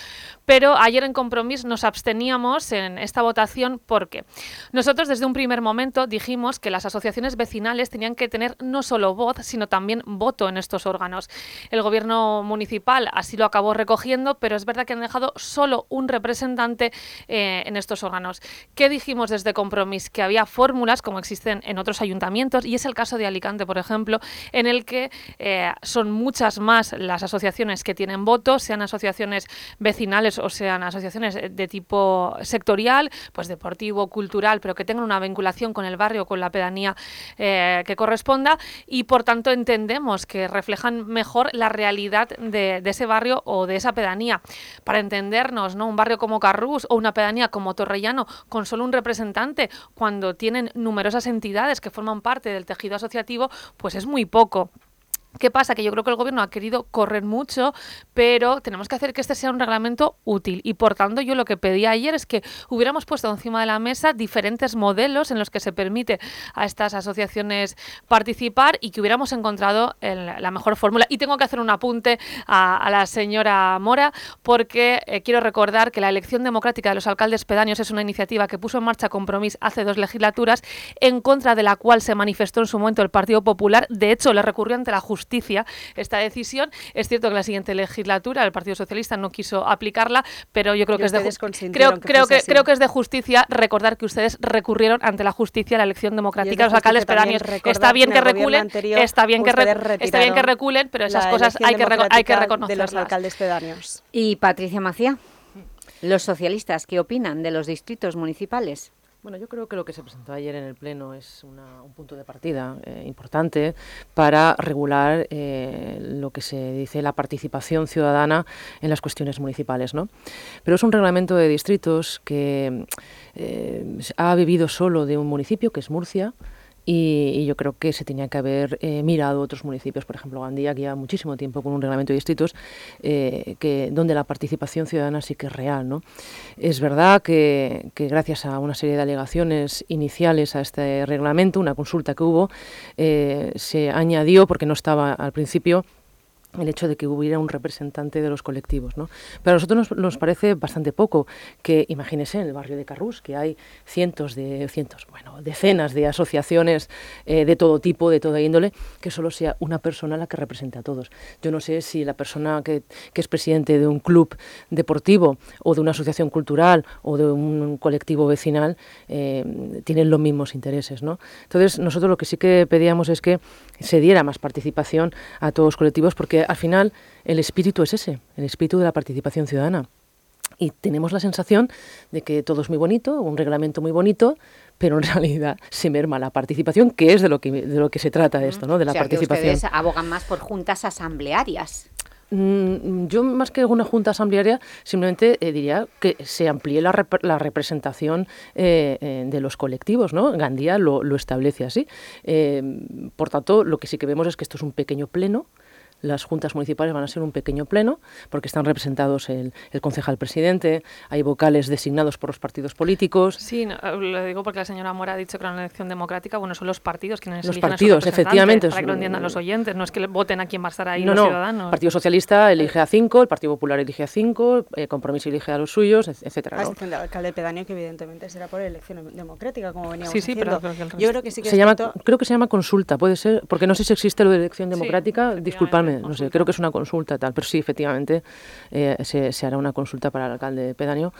Pero ayer en Compromís nos absteníamos en esta votación porque nosotros desde un primer momento dijimos que las asociaciones vecinales tenían que tener no solo voz, sino también voto en estos órganos. El gobierno municipal así lo acabó recogiendo, pero es verdad que han dejado solo un representante eh, en estos órganos. ¿Qué dijimos desde Compromís? Que había fórmulas como existen en otros ayuntamientos y es el caso de Alicante, por ejemplo, en el que eh, son muchas más las asociaciones que tienen votos, sean asociaciones vecinales o sean asociaciones de tipo sectorial, pues deportivo, cultural, pero que tengan una vinculación con el barrio, con la pedanía eh, que corresponda y por tanto entendemos que reflejan mejor la realidad de, de, ese barrio o de esa pedanía. Para entendernos, ¿no? un barrio como Carrús o una pedanía como Torrellano con solo un representante, cuando tienen numerosas entidades que forman parte del tejido asociativo, pues es muy poco. ¿Qué pasa? Que yo creo que el gobierno ha querido correr mucho, pero tenemos que hacer que este sea un reglamento útil. Y por tanto, yo lo que pedí ayer es que hubiéramos puesto encima de la mesa diferentes modelos en los que se permite a estas asociaciones participar y que hubiéramos encontrado la mejor fórmula. Y tengo que hacer un apunte a, la señora Mora, porque eh, quiero recordar que la elección democrática de los alcaldes pedáneos es una iniciativa que puso en marcha Compromís hace dos legislaturas, en contra de la cual se manifestó en su momento el Partido Popular. De hecho, le recurrió ante la justicia justicia esta decisión. Es cierto que la siguiente legislatura el Partido Socialista no quiso aplicarla, pero yo creo que es de creo, creo que, creo que es de justicia recordar que ustedes recurrieron ante la justicia a la elección democrática de los alcaldes pedáneos. Está bien que reculen, está bien que está bien que reculen, pero esas cosas hay que hay que reconocerlas. De los alcaldes pedáneos. Y Patricia Macía, los socialistas, ¿qué opinan de los distritos municipales? Bueno, yo creo que lo que se presentó ayer en el Pleno es un punto de partida eh, importante para regular eh, lo que se dice la participación ciudadana en las cuestiones municipales. ¿no? Pero es un reglamento de distritos que eh, ha vivido solo de un municipio, que es Murcia, y, yo creo que se tenía que haber eh, mirado otros municipios, por ejemplo Gandía, que lleva muchísimo tiempo con un reglamento de distritos, eh, que, donde la participación ciudadana sí que es real. ¿no? Es verdad que, que, gracias a una serie de alegaciones iniciales a este reglamento, una consulta que hubo, eh, se añadió, porque no estaba al principio, el hecho de que hubiera un representante de los colectivos. ¿no? Pero a nosotros nos, parece bastante poco que, imagínese, en el barrio de Carrús, que hay cientos de, cientos, bueno, decenas de asociaciones eh, de todo tipo, de toda índole, que solo sea una persona la que represente a todos. Yo no sé si la persona que, que es presidente de un club deportivo o de una asociación cultural o de un colectivo vecinal eh, tienen los mismos intereses. ¿no? Entonces, nosotros lo que sí que pedíamos es que se diera más participación a todos los colectivos, porque al final el espíritu es ese, el espíritu de la participación ciudadana. Y tenemos la sensación de que todo es muy bonito, un reglamento muy bonito, pero en realidad se merma la participación, que es de lo que, de lo que se trata esto, ¿no? de la participación. Que ustedes abogan más por juntas asamblearias. Mm, yo más que una junta asamblearia simplemente eh, diría que se amplíe la, representación eh, eh, de los colectivos, ¿no? Gandía lo, lo establece así. por tanto, lo que sí que vemos es que esto es un pequeño pleno las juntas municipales van a ser un pequeño pleno, porque están representados el, concejal presidente, hay vocales designados por los partidos políticos. Sí, lo digo porque la señora Mora ha dicho que era una elección democrática, bueno, son los partidos quienes los partidos, efectivamente. Para que lo entiendan los oyentes, no es que voten a quién va a estar ahí los ciudadanos. El Partido Socialista elige a cinco, el Partido Popular elige a cinco, el Compromiso elige a los suyos, etcétera. A excepción del alcalde pedáneo, que evidentemente será por elección democrática, como veníamos sí, sí, Pero Yo creo que sí que se llama, creo que se llama consulta, puede ser, porque no sé si existe lo de elección democrática, disculpadme no sé, creo que es una consulta tal, pero sí, efectivamente, eh, se, se, hará una consulta para el alcalde pedáneo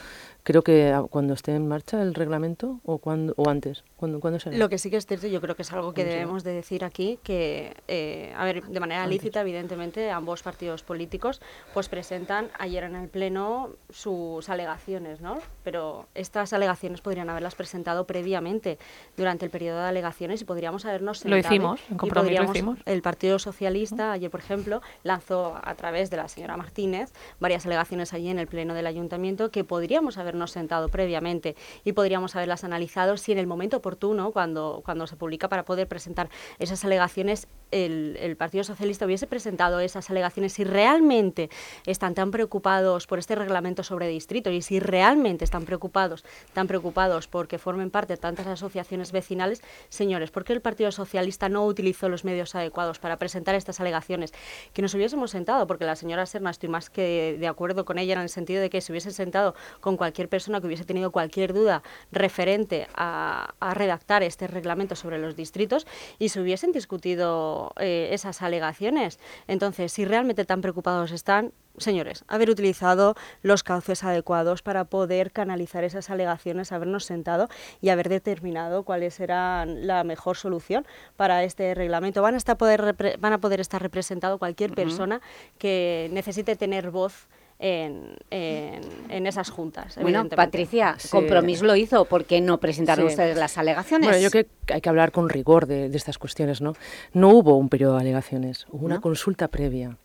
creo que cuando esté en marcha el reglamento o cuando o antes cuando cuando será lo que sí que es cierto yo creo que es algo que debemos de decir aquí que eh, a ver de manera lícita evidentemente ambos partidos políticos pues presentan ayer en el pleno sus alegaciones no pero estas alegaciones podrían haberlas presentado previamente durante el periodo de alegaciones y podríamos habernos sentado lo hicimos en compromiso lo hicimos. el Partido Socialista ayer por ejemplo lanzó a través de la señora Martínez varias alegaciones allí en el pleno del ayuntamiento que podríamos haber sentado previamente y podríamos haberlas analizado si en el momento oportuno, cuando, cuando se publica para poder presentar esas alegaciones, el, el Partido Socialista hubiese presentado esas alegaciones si realmente están tan preocupados por este reglamento sobre distrito y si realmente están preocupados, tan preocupados porque formen parte de tantas asociaciones vecinales, señores, ¿por qué el Partido Socialista no utilizó los medios adecuados para presentar estas alegaciones? Que nos hubiésemos sentado, porque la señora Serna, estoy más que de acuerdo con ella en el sentido de que se hubiese sentado con cualquier persona que hubiese tenido cualquier duda referente a, redactar este reglamento sobre los distritos y se hubiesen discutido eh, esas alegaciones. Entonces, si realmente tan preocupados están, señores, haber utilizado los cauces adecuados para poder canalizar esas alegaciones, habernos sentado y haber determinado cuáles eran la mejor solución para este reglamento. Van a, poder, van a poder estar representado cualquier persona que necesite tener voz en, en, esas juntas. Bueno, Patricia, Compromiso lo hizo, ¿por qué no presentaron ustedes las alegaciones? Bueno, yo creo que hay que hablar con rigor de, estas cuestiones, ¿no? No hubo un periodo de alegaciones, hubo una consulta previa.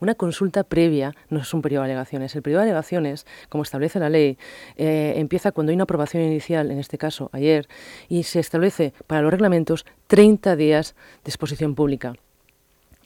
Una consulta previa no es un periodo de alegaciones. El periodo de alegaciones, como establece la ley, eh, empieza cuando hay una aprobación inicial, en este caso ayer, y se establece para los reglamentos 30 días de exposición pública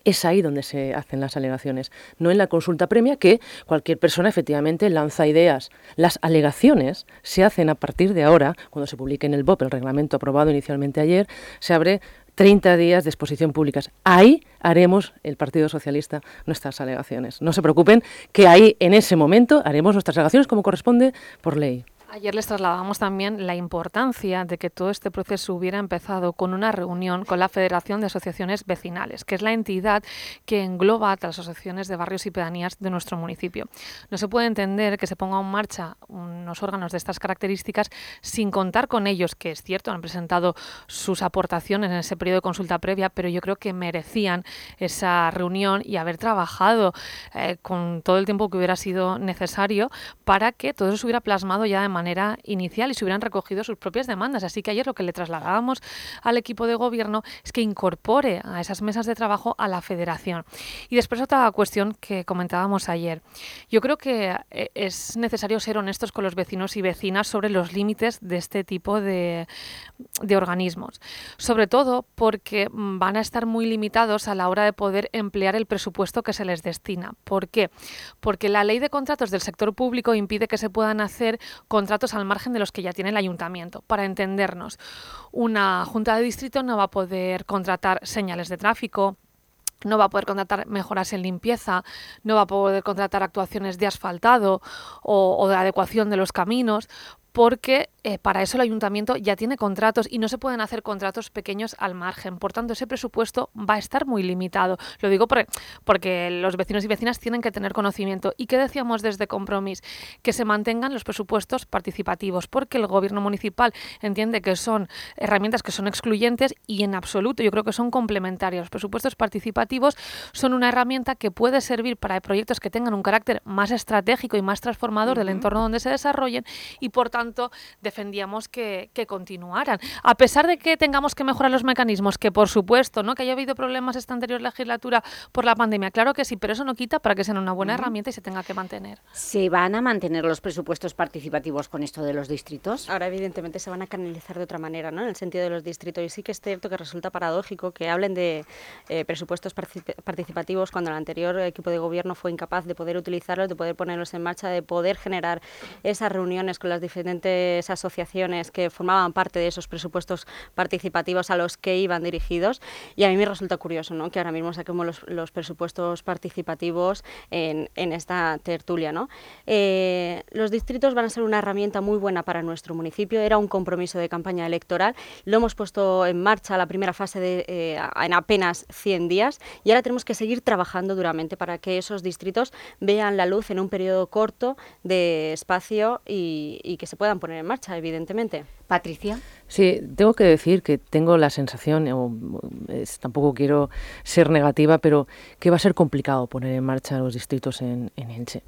es ahí donde se hacen las alegaciones, no en la consulta premia que cualquier persona efectivamente lanza ideas. Las alegaciones se hacen a partir de ahora, cuando se publique en el BOP el reglamento aprobado inicialmente ayer, se abre 30 días de exposición públicas. Ahí haremos el Partido Socialista nuestras alegaciones. No se preocupen que ahí en ese momento haremos nuestras alegaciones como corresponde por ley. Ayer les trasladamos también la importancia de que todo este proceso hubiera empezado con una reunión con la Federación de Asociaciones Vecinales, que es la entidad que engloba a las asociaciones de barrios y pedanías de nuestro municipio. No se puede entender que se ponga en marcha unos órganos de estas características sin contar con ellos, que es cierto, han presentado sus aportaciones en ese periodo de consulta previa, pero yo creo que merecían esa reunión y haber trabajado eh, con todo el tiempo que hubiera sido necesario para que todo eso hubiera plasmado ya de manera inicial y se hubieran recogido sus propias demandas. Así que ayer lo que le trasladábamos al equipo de gobierno es que incorpore a esas mesas de trabajo a la federación. Y después otra cuestión que comentábamos ayer. Yo creo que eh, es necesario ser honestos con los vecinos y vecinas sobre los límites de este tipo de, organismos. Sobre todo porque van a estar muy limitados a la hora de poder emplear el presupuesto que se les destina. ¿Por qué? Porque la ley de contratos del sector público impide que se puedan hacer con contratos al margen de los que ya tiene el ayuntamiento. Para entendernos, una junta de distrito no va a poder contratar señales de tráfico, no va a poder contratar mejoras en limpieza, no va a poder contratar actuaciones de asfaltado o, o de adecuación de los caminos, porque eh, para eso el ayuntamiento ya tiene contratos y no se pueden hacer contratos pequeños al margen. Por tanto, ese presupuesto va a estar muy limitado. Lo digo porque, los vecinos y vecinas tienen que tener conocimiento. ¿Y qué decíamos desde Compromís? Que se mantengan los presupuestos participativos, porque el gobierno municipal entiende que son herramientas que son excluyentes y en absoluto yo creo que son complementarias. Los presupuestos participativos son una herramienta que puede servir para proyectos que tengan un carácter más estratégico y más transformador del entorno donde se desarrollen y por tanto defendíamos que, continuaran. A pesar de que tengamos que mejorar los mecanismos, que por supuesto, ¿no? que haya habido problemas esta anterior legislatura por la pandemia, claro que sí, pero eso no quita para que sean una buena herramienta y se tenga que mantener. ¿Se van a mantener los presupuestos participativos con esto de los distritos? Ahora, evidentemente, se van a canalizar de otra manera, ¿no? en el sentido de los distritos. Y sí que es cierto que resulta paradójico que hablen de eh, presupuestos participativos cuando el anterior equipo de gobierno fue incapaz de poder utilizarlos, de poder ponerlos en marcha, de poder generar esas reuniones con las diferentes asociaciones que formaban parte de esos presupuestos participativos a los que iban dirigidos. Y a mí me resulta curioso ¿no? que ahora mismo saquemos los, presupuestos participativos en, esta tertulia. ¿no? Eh, los distritos van a ser una herramienta muy buena para nuestro municipio. Era un compromiso de campaña electoral. Lo hemos puesto en marcha la primera fase de, eh, en apenas 100 días y ahora tenemos que seguir trabajando duramente para que esos distritos vean la luz en un periodo corto de espacio y, y que se puedan poner en marcha, evidentemente. Patricia. Sí, tengo que decir que tengo la sensación, o tampoco quiero ser negativa, pero que va a ser complicado poner en marcha los distritos en, en Elche.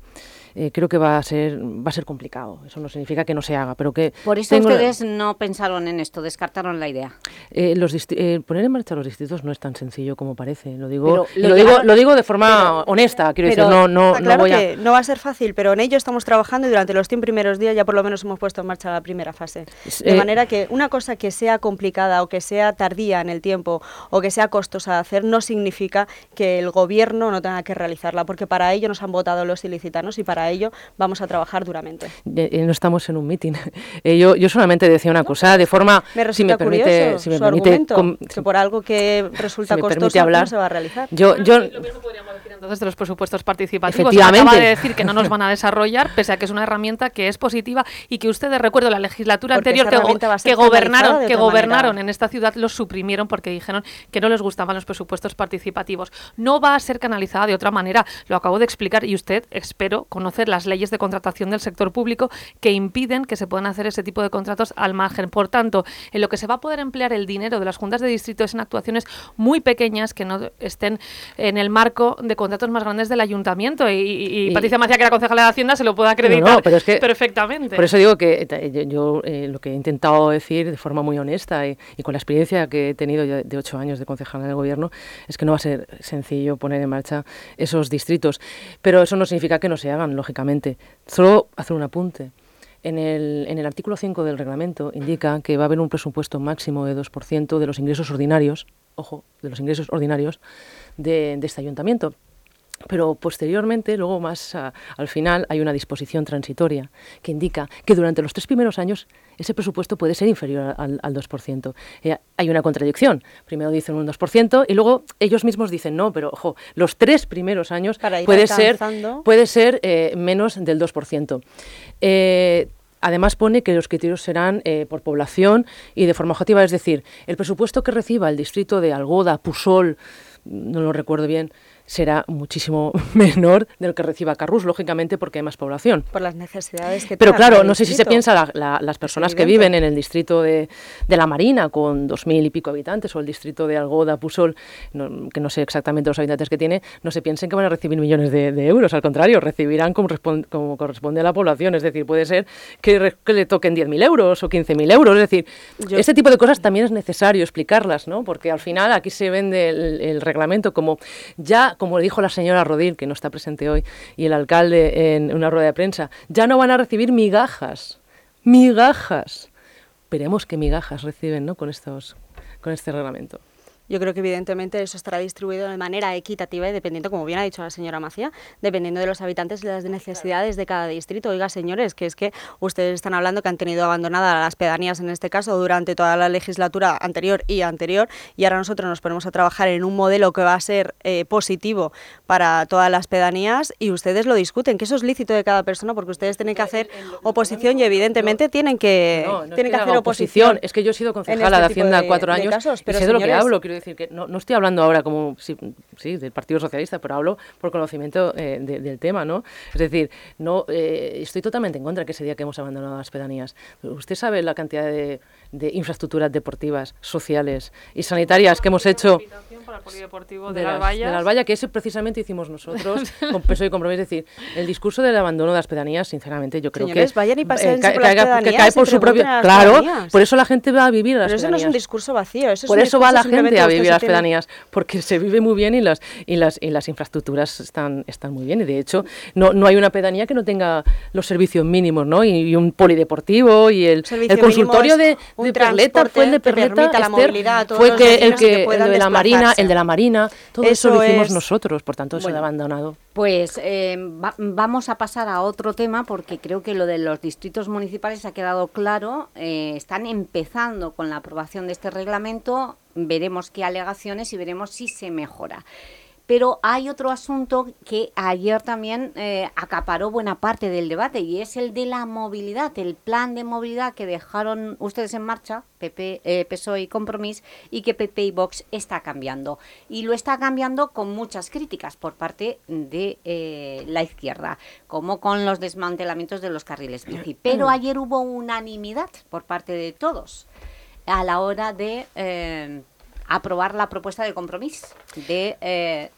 Eh, creo que va a ser va a ser complicado. Eso no significa que no se haga, pero que... Por eso ustedes no pensaron en esto, descartaron la idea. Eh, los eh, poner en marcha los distritos no es tan sencillo como parece. Lo digo, lo, digo, lo digo de forma honesta, quiero decir, no, no, no voy a... no va a ser fácil, pero en ello estamos trabajando y durante los 100 primeros días ya por lo menos hemos puesto en marcha la primera fase. De manera que una cosa que sea complicada o que sea tardía en el tiempo o que sea costosa de hacer no significa que el gobierno no tenga que realizarla, porque para ello nos han votado los ilicitanos y para ello vamos a trabajar duramente. Eh, no estamos en un mitin. Eh, yo, yo solamente decía una cosa, de forma, me si me permite, si me permite que por algo que resulta costoso hablar, no se va a realizar. Yo, yo, lo mismo podríamos decir entonces de los presupuestos participativos. Efectivamente. Acaba de decir que no nos van a desarrollar, pese a que es una herramienta que es positiva y que ustedes, recuerdo, la legislatura anterior que que gobernaron, que gobernaron en esta ciudad los suprimieron porque dijeron que no les gustaban los presupuestos participativos. No va a ser canalizada de otra manera, lo acabo de explicar y usted, espero, conocer las leyes de contratación del sector público que impiden que se puedan hacer ese tipo de contratos al margen. Por tanto, en lo que se va a poder emplear el dinero de las juntas de distrito es en actuaciones muy pequeñas que no estén en el marco de contratos más grandes del ayuntamiento y, Patricia Macía, que era concejala de Hacienda, se lo puede acreditar perfectamente. Por eso digo que eh, yo, eh, lo que he intentado decir de forma muy honesta y, con la experiencia que he tenido de ocho años de concejala del gobierno es que no va a ser sencillo poner en marcha esos distritos. Pero eso no significa que no se hagan, lógicamente. Solo hacer un apunte. En el, en el artículo 5 del reglamento indica que va a haber un presupuesto máximo de 2% de los ingresos ordinarios, ojo, de los ingresos ordinarios de, de este ayuntamiento. Pero posteriormente, luego más al final, hay una disposición transitoria que indica que durante los tres primeros años ese presupuesto puede ser inferior al, 2%. Eh, hay una contradicción. Primero dicen un 2% y luego ellos mismos dicen no, pero ojo, los tres primeros años puede ser, puede ser eh, menos del 2%. Eh, además pone que los criterios serán por población y de forma objetiva, es decir, el presupuesto que reciba el distrito de Algoda, Pusol, no lo recuerdo bien, será muchísimo menor del que reciba Carrus, lógicamente porque hay más población. Por las necesidades que Pero claro, no sé si se piensa las personas que viven en el distrito de, La Marina, con dos mil y pico habitantes, o el distrito de Algoda, Pusol, que no sé exactamente los habitantes que tiene, no se piensen que van a recibir millones de, euros, al contrario, recibirán como, como, corresponde a la población, es decir, puede ser que, le toquen 10.000 euros o 15.000 euros, es decir, este tipo de cosas también es necesario explicarlas, ¿no? porque al final aquí se vende el reglamento como ya como dijo la señora Rodil, que no está presente hoy, y el alcalde en una rueda de prensa, ya no van a recibir migajas, migajas. Veremos qué migajas reciben ¿no? con, estos, con este reglamento. Yo creo que evidentemente eso estará distribuido de manera equitativa y dependiendo, como bien ha dicho la señora Macía, dependiendo de los habitantes y las necesidades de cada distrito. Oiga, señores, que es que ustedes están hablando que han tenido abandonadas las pedanías en este caso durante toda la legislatura anterior y anterior y ahora nosotros nos ponemos a trabajar en un modelo que va a ser eh, positivo para todas las pedanías y ustedes lo discuten, que eso es lícito de cada persona porque ustedes tienen que hacer oposición y evidentemente tienen que, tienen que, hacer oposición. Es que yo he sido concejala este de Hacienda cuatro años pero sé de lo que hablo, quiero decir que no, no estoy hablando ahora como, sí, sí, del Partido Socialista, pero hablo por conocimiento eh, del tema, ¿no? Es decir, no eh, estoy totalmente en contra que ese día que hemos abandonado las pedanías. Usted sabe la cantidad de, de infraestructuras deportivas, sociales y sanitarias que hemos hecho de, las, Albaya, que ese precisamente hicimos nosotros con peso y compromiso. Es decir, el discurso del abandono de las pedanías, sinceramente, yo creo que, vayan y eh, que, cae por su propio. Claro, por eso la gente va a vivir a las Pero eso no es un discurso vacío. Eso por eso va la gente a vivir las pedanías, porque se vive muy bien y las, y las, y las infraestructuras están, están muy bien. Y de hecho, no, no hay una pedanía que no tenga los servicios mínimos, ¿no? Y, un polideportivo y el, el consultorio de, de Perleta fue el de Perleta, la movilidad fue que el que, el de la Marina, el de la Marina, todo eso, lo hicimos nosotros, por tanto bueno, ha abandonado. Pues eh, vamos a pasar a otro tema porque creo que lo de los distritos municipales ha quedado claro. Eh, están empezando con la aprobación de este reglamento, veremos qué alegaciones y veremos si se mejora. Pero hay otro asunto que ayer también eh, acaparó buena parte del debate y es el de la movilidad, el plan de movilidad que dejaron ustedes en marcha, PP, eh, PSOE y Compromís, y que PP y Vox está cambiando. Y lo está cambiando con muchas críticas por parte de eh, la izquierda, como con los desmantelamientos de los carriles bici. Pero ayer hubo unanimidad por parte de todos a la hora de aprobar la propuesta de compromiso de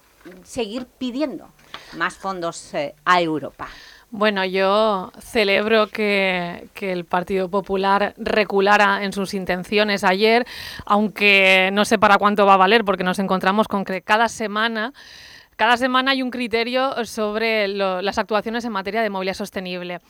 seguir pidiendo más fondos eh, a Europa. Bueno, yo celebro que, que, el Partido Popular reculara en sus intenciones ayer, aunque no sé para cuánto va a valer, porque nos encontramos con que cada semana cada semana hay un criterio sobre las actuaciones en materia de movilidad sostenible.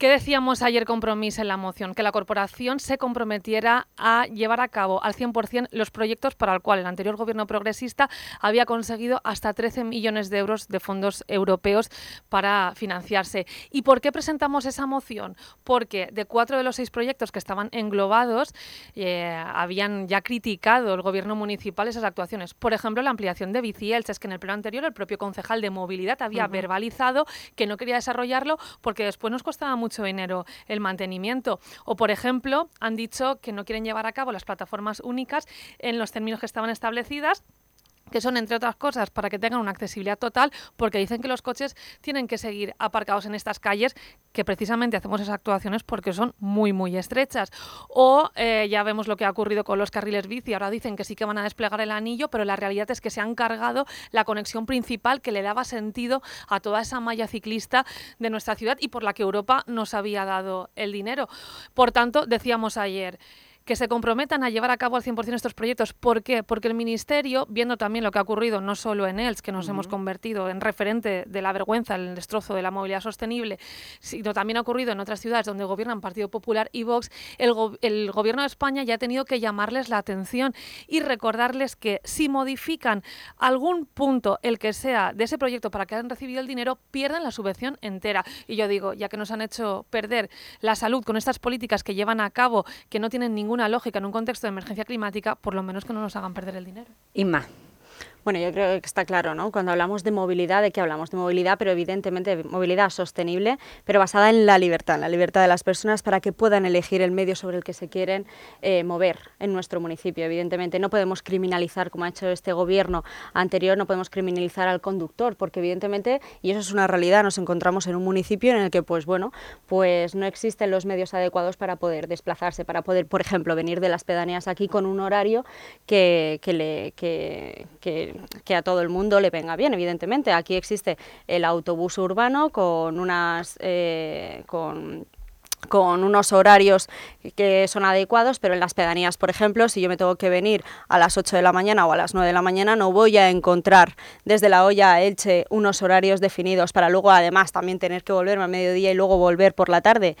¿Qué decíamos ayer compromiso en la moción? Que la corporación se comprometiera a llevar a cabo al 100% los proyectos para el cual el anterior gobierno progresista había conseguido hasta 13 millones de euros de fondos europeos para financiarse. ¿Y por qué presentamos esa moción? Porque de cuatro de los seis proyectos que estaban englobados eh, habían ya criticado el gobierno municipal esas actuaciones. Por ejemplo, la ampliación de Biciels, es que en el pleno anterior el propio concejal de movilidad había verbalizado que no quería desarrollarlo porque después nos costaba mucho dinero el mantenimiento. O, por ejemplo, han dicho que no quieren llevar a cabo las plataformas únicas en los términos que estaban establecidas que son, entre otras cosas, para que tengan una accesibilidad total, porque dicen que los coches tienen que seguir aparcados en estas calles, que precisamente hacemos esas actuaciones porque son muy, muy estrechas. O eh, ya vemos lo que ha ocurrido con los carriles bici, ahora dicen que sí que van a desplegar el anillo, pero la realidad es que se han cargado la conexión principal que le daba sentido a toda esa malla ciclista de nuestra ciudad y por la que Europa nos había dado el dinero. Por tanto, decíamos ayer, que se comprometan a llevar a cabo al 100% estos proyectos. ¿Por qué? Porque el Ministerio, viendo también lo que ha ocurrido no solo en ELS, que nos hemos convertido en referente de la vergüenza, el destrozo de la movilidad sostenible, sino también ha ocurrido en otras ciudades donde gobiernan Partido Popular y Vox, el, el Gobierno de España ya ha tenido que llamarles la atención y recordarles que si modifican algún punto, el que sea, de ese proyecto para que hayan recibido el dinero, pierden la subvención entera. Y yo digo, ya que nos han hecho perder la salud con estas políticas que llevan a cabo, que no tienen ningún una lógica en un contexto de emergencia climática, por lo menos que no nos hagan perder el dinero. Inma. Bueno, yo creo que está claro, ¿no? Cuando hablamos de movilidad, ¿de qué hablamos? De movilidad, pero evidentemente de movilidad sostenible, pero basada en la libertad, en la libertad de las personas para que puedan elegir el medio sobre el que se quieren eh, mover en nuestro municipio. Evidentemente no podemos criminalizar, como ha hecho este gobierno anterior, no podemos criminalizar al conductor, porque evidentemente, y eso es una realidad, nos encontramos en un municipio en el que, pues bueno, pues no existen los medios adecuados para poder desplazarse, para poder, por ejemplo, venir de las pedanías aquí con un horario que, que le, que, que que, a todo el mundo le venga bien, evidentemente. Aquí existe el autobús urbano con unas... Eh, con unos horarios que son adecuados, pero en las pedanías, por ejemplo, si yo me tengo que venir a las 8 de la mañana o a las 9 de la mañana, no voy a encontrar desde la olla a Elche unos horarios definidos para luego además también tener que volverme a mediodía y luego volver por la tarde.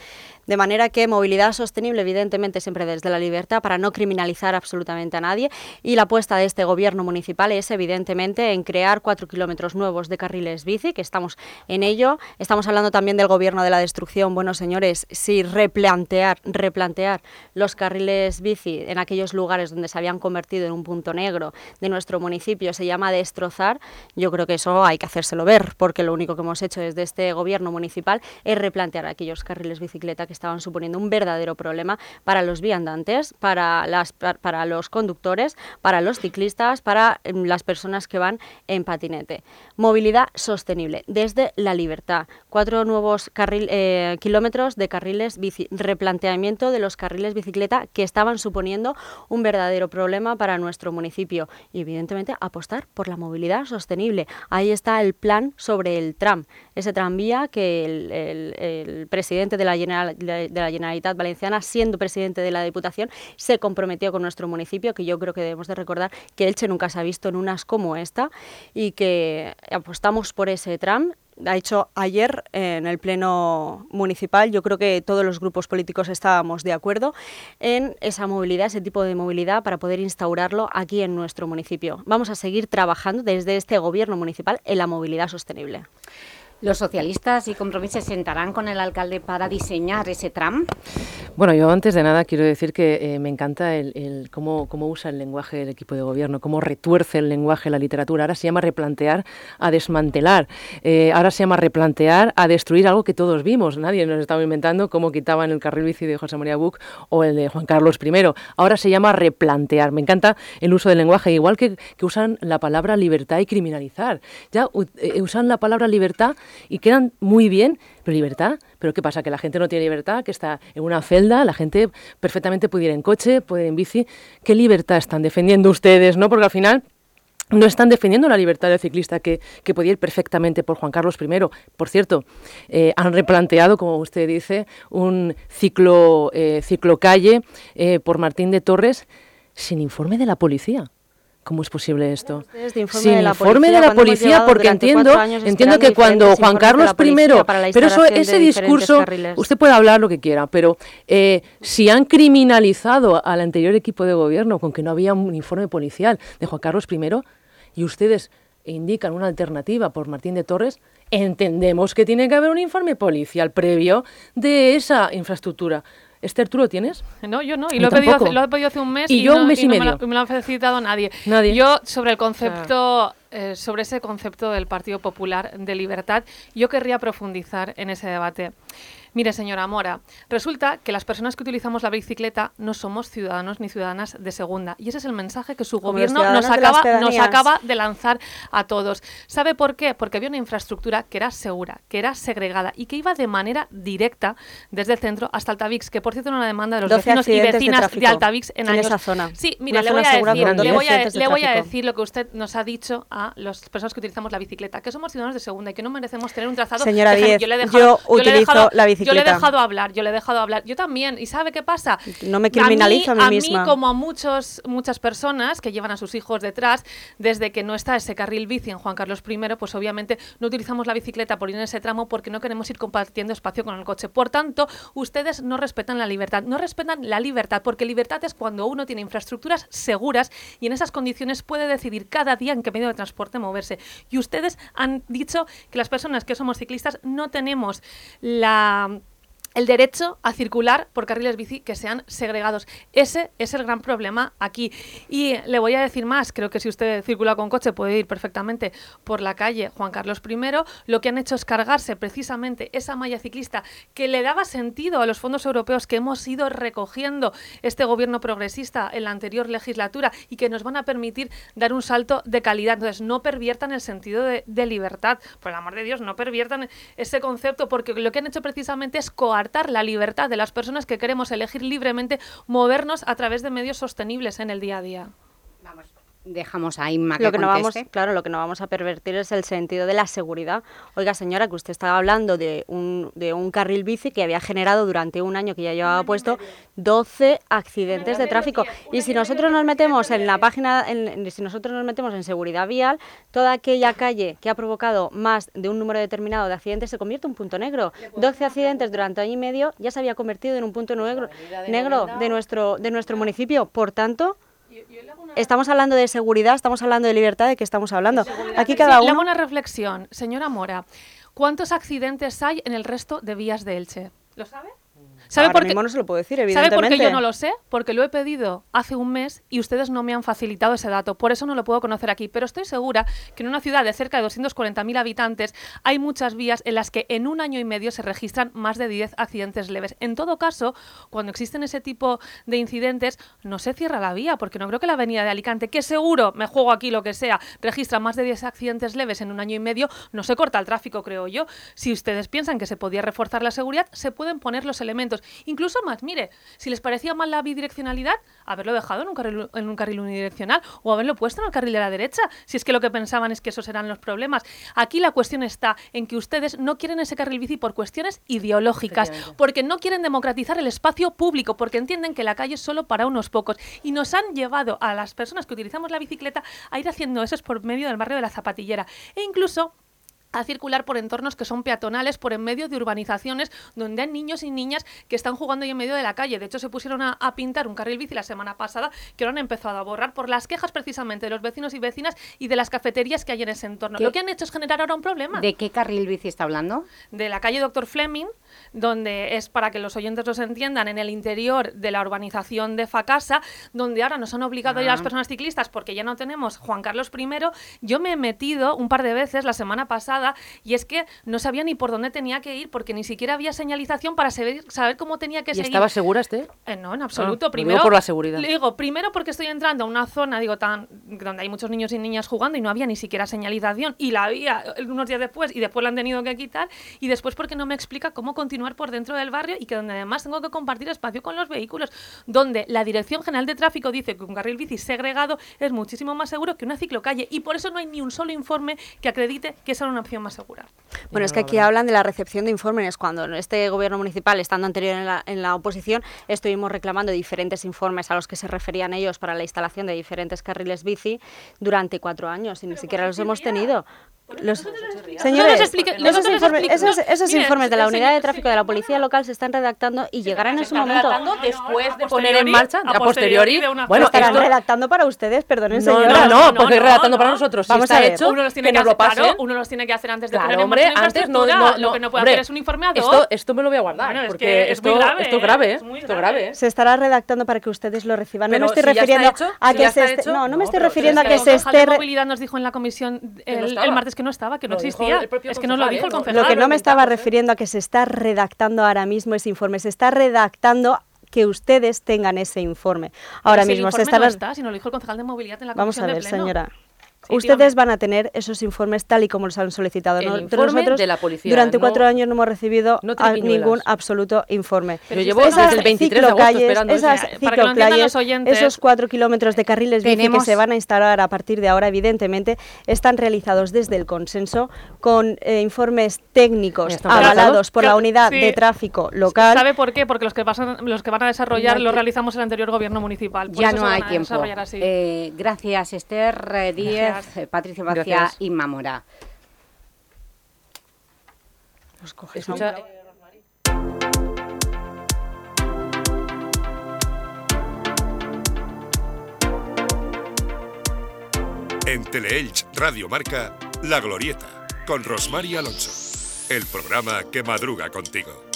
De manera que movilidad sostenible, evidentemente, siempre desde la libertad, para no criminalizar absolutamente a nadie. Y la apuesta de este gobierno municipal es, evidentemente, en crear cuatro kilómetros nuevos de carriles bici, que estamos en ello. Estamos hablando también del gobierno de la destrucción. Bueno, señores, si replantear, replantear los carriles bici en aquellos lugares donde se habían convertido en un punto negro de nuestro municipio se llama destrozar, yo creo que eso hay que hacérselo ver, porque lo único que hemos hecho desde este gobierno municipal es replantear aquellos carriles bicicleta que estaban suponiendo un verdadero problema para los viandantes, para, las, para los conductores, para los ciclistas, para em, las personas que van en patinete. Movilidad sostenible desde la libertad. Cuatro nuevos eh, kilómetros de carriles bici, replanteamiento de los carriles bicicleta que estaban suponiendo un verdadero problema para nuestro municipio y evidentemente apostar por la movilidad sostenible. Ahí está el plan sobre el tram, ese tranvía que el, presidente de la, General, de la Generalitat Valenciana, siendo presidente de la Diputación, se comprometió con nuestro municipio, que yo creo que debemos de recordar que Elche nunca se ha visto en unas como esta y que apostamos por ese tram ha hecho ayer en el Pleno Municipal, yo creo que todos los grupos políticos estábamos de acuerdo en esa movilidad, ese tipo de movilidad para poder instaurarlo aquí en nuestro municipio. Vamos a seguir trabajando desde este Gobierno municipal en la movilidad sostenible. ¿Los socialistas y Compromís se sentarán con el alcalde para diseñar ese tram? Bueno, yo antes de nada quiero decir que eh, me encanta el, cómo, cómo, usa el lenguaje el equipo de gobierno, cómo retuerce el lenguaje la literatura. Ahora se llama replantear a desmantelar. Eh, ahora se llama replantear a destruir algo que todos vimos. Nadie nos estaba inventando cómo quitaban el carril bici de José María Buc o el de Juan Carlos I. Ahora se llama replantear. Me encanta el uso del lenguaje, igual que, que usan la palabra libertad y criminalizar. Ya eh, usan la palabra libertad y quedan muy bien, pero libertad, pero ¿qué pasa? Que la gente no tiene libertad, que está en una celda, la gente perfectamente puede ir en coche, puede ir en bici. ¿Qué libertad están defendiendo ustedes? ¿no? Porque al final no están defendiendo la libertad del ciclista que, que podía ir perfectamente por Juan Carlos I. Por cierto, eh, han replanteado, como usted dice, un ciclo, eh, ciclo calle eh, por Martín de Torres sin informe de la policía. ¿Cómo es posible esto? Sin informe de la policía, porque entiendo, entiendo que cuando Juan Carlos I, pero eso, ese discurso, usted puede hablar lo que quiera, pero eh, si han criminalizado al anterior equipo de gobierno con que no había un informe policial de Juan Carlos I y ustedes indican una alternativa por Martín de Torres, entendemos que tiene que haber un informe policial previo de esa infraestructura. Esther, ¿tú lo tienes? No, yo no. Y lo he, pedido hace, lo he, pedido hace, un mes y, yo un mes y, medio. Me lo, me lo ha felicitado nadie. Nadie. Yo sobre el concepto, eh, sobre ese concepto del Partido Popular de libertad, yo querría profundizar en ese debate. Mire, señora Mora, resulta que las personas que utilizamos la bicicleta no somos ciudadanos ni ciudadanas de segunda. Y ese es el mensaje que su Como gobierno nos acaba, nos acaba de lanzar a todos. ¿Sabe por qué? Porque había una infraestructura que era segura, que era segregada y que iba de manera directa desde el centro hasta Altavix, que por cierto era una demanda de los 12 vecinos y de vecinas de, Altavix en, en años. esa zona. Sí, mire, le voy, a decir, le, 12 voy a, accidentes de le voy a tráfico. decir lo que usted nos ha dicho a las personas que utilizamos la bicicleta, que somos ciudadanos de segunda y que no merecemos tener un trazado. Señora Díez, yo, le he yo dejado, yo le Yo le he dejado hablar, yo le he dejado hablar. Yo también. ¿Y sabe qué pasa? No me criminalizo a mí a mí, misma. como a muchos, muchas personas que llevan a sus hijos detrás, desde que no está ese carril bici en Juan Carlos I, pues obviamente no utilizamos la bicicleta por ir en ese tramo porque no queremos ir compartiendo espacio con el coche. Por tanto, ustedes no respetan la libertad. No respetan la libertad porque libertad es cuando uno tiene infraestructuras seguras y en esas condiciones puede decidir cada día en qué medio de transporte moverse. Y ustedes han dicho que las personas que somos ciclistas no tenemos la el derecho a circular por carriles bici que sean segregados. Ese es el gran problema aquí. Y le voy a decir más, creo que si usted circula con coche puede ir perfectamente por la calle Juan Carlos I. Lo que han hecho es cargarse precisamente esa malla ciclista que le daba sentido a los fondos europeos que hemos ido recogiendo este gobierno progresista en la anterior legislatura y que nos van a permitir dar un salto de calidad. Entonces, no perviertan el sentido de, libertad. Por el amor de Dios, no perviertan ese concepto porque lo que han hecho precisamente es coartar la libertad de las personas que queremos elegir libremente movernos a través de medios sostenibles en el día a día. Dejamos a Inma que lo que no vamos, claro, lo que no vamos a pervertir es el sentido de la seguridad. Oiga, señora, que usted estaba hablando de un, de un carril bici que había generado durante un año que ya llevaba puesto 12 accidentes de tráfico. Y si nosotros nos metemos en la página, en- en- si nosotros nos metemos en seguridad vial, toda aquella calle que ha provocado más de un número determinado de accidentes se convierte en un punto negro. 12 accidentes durante año y medio ya se había convertido en un punto negro, negro de nuestro, de nuestro municipio. Por tanto, Estamos hablando de seguridad, estamos hablando de libertad, ¿de qué estamos hablando? Aquí cada Sí, le hago uno... una reflexión. Señora Mora, ¿cuántos accidentes hay en el resto de vías de Elche? ¿Lo sabe? ¿Sabe Ahora por qué? no se lo puedo decir, ¿Sabe evidentemente. por qué yo no lo sé? Porque lo he pedido hace un mes y ustedes no me han facilitado ese dato. Por eso no lo puedo conocer aquí. Pero estoy segura que en una ciudad de cerca de 240.000 habitantes hay muchas vías en las que en un año y medio se registran más de 10 accidentes leves. En todo caso, cuando existen ese tipo de incidentes, no se cierra la vía, porque no creo que la avenida de Alicante, que seguro, me juego aquí lo que sea, registra más de 10 accidentes leves en un año y medio, no se corta el tráfico, creo yo. Si ustedes piensan que se podía reforzar la seguridad, se pueden poner los elementos. Incluso más, mire, si les parecía mal la bidireccionalidad, haberlo dejado en un carril, en un carril unidireccional o haberlo puesto en el carril de la derecha, si es que lo que pensaban es que esos eran los problemas. Aquí la cuestión está en que ustedes no quieren ese carril bici por cuestiones ideológicas, porque no quieren democratizar el espacio público, porque entienden que la calle es solo para unos pocos. Y nos han llevado a las personas que utilizamos la bicicleta a ir haciendo eso por medio del barrio de la Zapatillera. E incluso a circular por entornos que son peatonales, por en medio de urbanizaciones donde hay niños y niñas que están jugando ahí en medio de la calle. De hecho, se pusieron a, a pintar un carril bici la semana pasada que lo han empezado a borrar por las quejas precisamente de los vecinos y vecinas y de las cafeterías que hay en ese entorno. ¿Qué? Lo que han hecho es generar ahora un problema. ¿De qué carril bici está hablando? de la calle Doctor Fleming, donde es para que los oyentes los entiendan, en el interior de la urbanización de Facasa, donde ahora nos han obligado a ir a las Ah. personas ciclistas porque ya no tenemos Juan Carlos I. Yo me he metido un par de veces la semana pasada y es que no sabía ni por dónde tenía que ir porque ni siquiera había señalización para saber, saber cómo tenía que ¿Y seguir. estaba segura este? Eh, no, en absoluto. Ah, lo digo primero, por la seguridad. le digo, primero porque estoy entrando a una zona, digo, tan donde hay muchos niños y niñas jugando y no había ni siquiera señalización y la había unos días después y después la han tenido que quitar y después porque no me explica cómo continuar por dentro del barrio y que donde además tengo que compartir espacio con los vehículos, donde la Dirección General de Tráfico dice que un carril bici segregado es muchísimo más seguro que una ciclocalle y por eso no hay ni un solo informe que acredite que esa era una opción más segura. Bueno, es que aquí hablan de la recepción de informes. Cuando en este gobierno municipal, estando anterior en la, en la oposición, estuvimos reclamando diferentes informes a los que se referían ellos para la instalación de diferentes carriles bici durante cuatro años y ni siquiera los hemos tenido. Los, No señores, explique- no esos, informes, esos, no, esos mire, informes de la unidad de tráfico de la policía local se están redactando y llegarán en su momento. redactando después de poner en marcha, a posteriori. Bueno, estarán esto- redactando para ustedes, perdonen, No, señora. no, no, porque redactando para nosotros. Si Vamos está a ver. hecho, uno los tiene que que, nos lo hacer, claro, uno los tiene que hacer antes de Claro, poner en hombre, marcha antes no, no, Lo no, que no puede hombre, hacer es un informe ad hoc. Esto, esto me lo voy a guardar, Bueno, es porque que es esto, grave, esto es ¿eh? grave, muy esto es grave. ¿eh? Se estará redactando para que ustedes lo reciban. No me estoy si refiriendo a que se esté- no, no me no, estoy refiriendo a que se esté movilidad nos dijo en la comisión Que no el martes que no estaba, que no existía. el es que no lo dijo el ¿eh? Concejal. Lo que no me estaba refiriendo a que se está redactando ahora mismo ese informe, se está redactando que ustedes tengan ese informe. Ahora Si el mismo se informe estará... no está, si no lo dijo el concejal de movilidad en la Vamos a de ver, pleno. señora. Ustedes van a tener esos informes tal y como los han solicitado. El No- informe Nosotros de la policía, durante no- cuatro años no hemos recibido no a- triquiñuelas. ningún absoluto informe. Pero llevo desde el 23 de agosto esperando esas Para que lo entiendan ciclocalles, los oyentes, esos cuatro kilómetros de carriles bici que se van a instalar a partir de ahora, evidentemente, están realizados desde el consenso con eh, informes técnicos ¿Están avalados por la unidad sí. de tráfico local. ¿Sabe por qué? Porque los que, pasan, los que van a desarrollar No que- realizamos el anterior gobierno municipal. Por Ya no hay tiempo. desarrollar así. Eh, gracias, Esther eh, Díez, Gracias. Eh, Patricia Bacía Gracias. y Mamora. Escucha, En Teleelch Radio Marca, La Glorieta, con Rosmar Alonso. El programa que madruga contigo.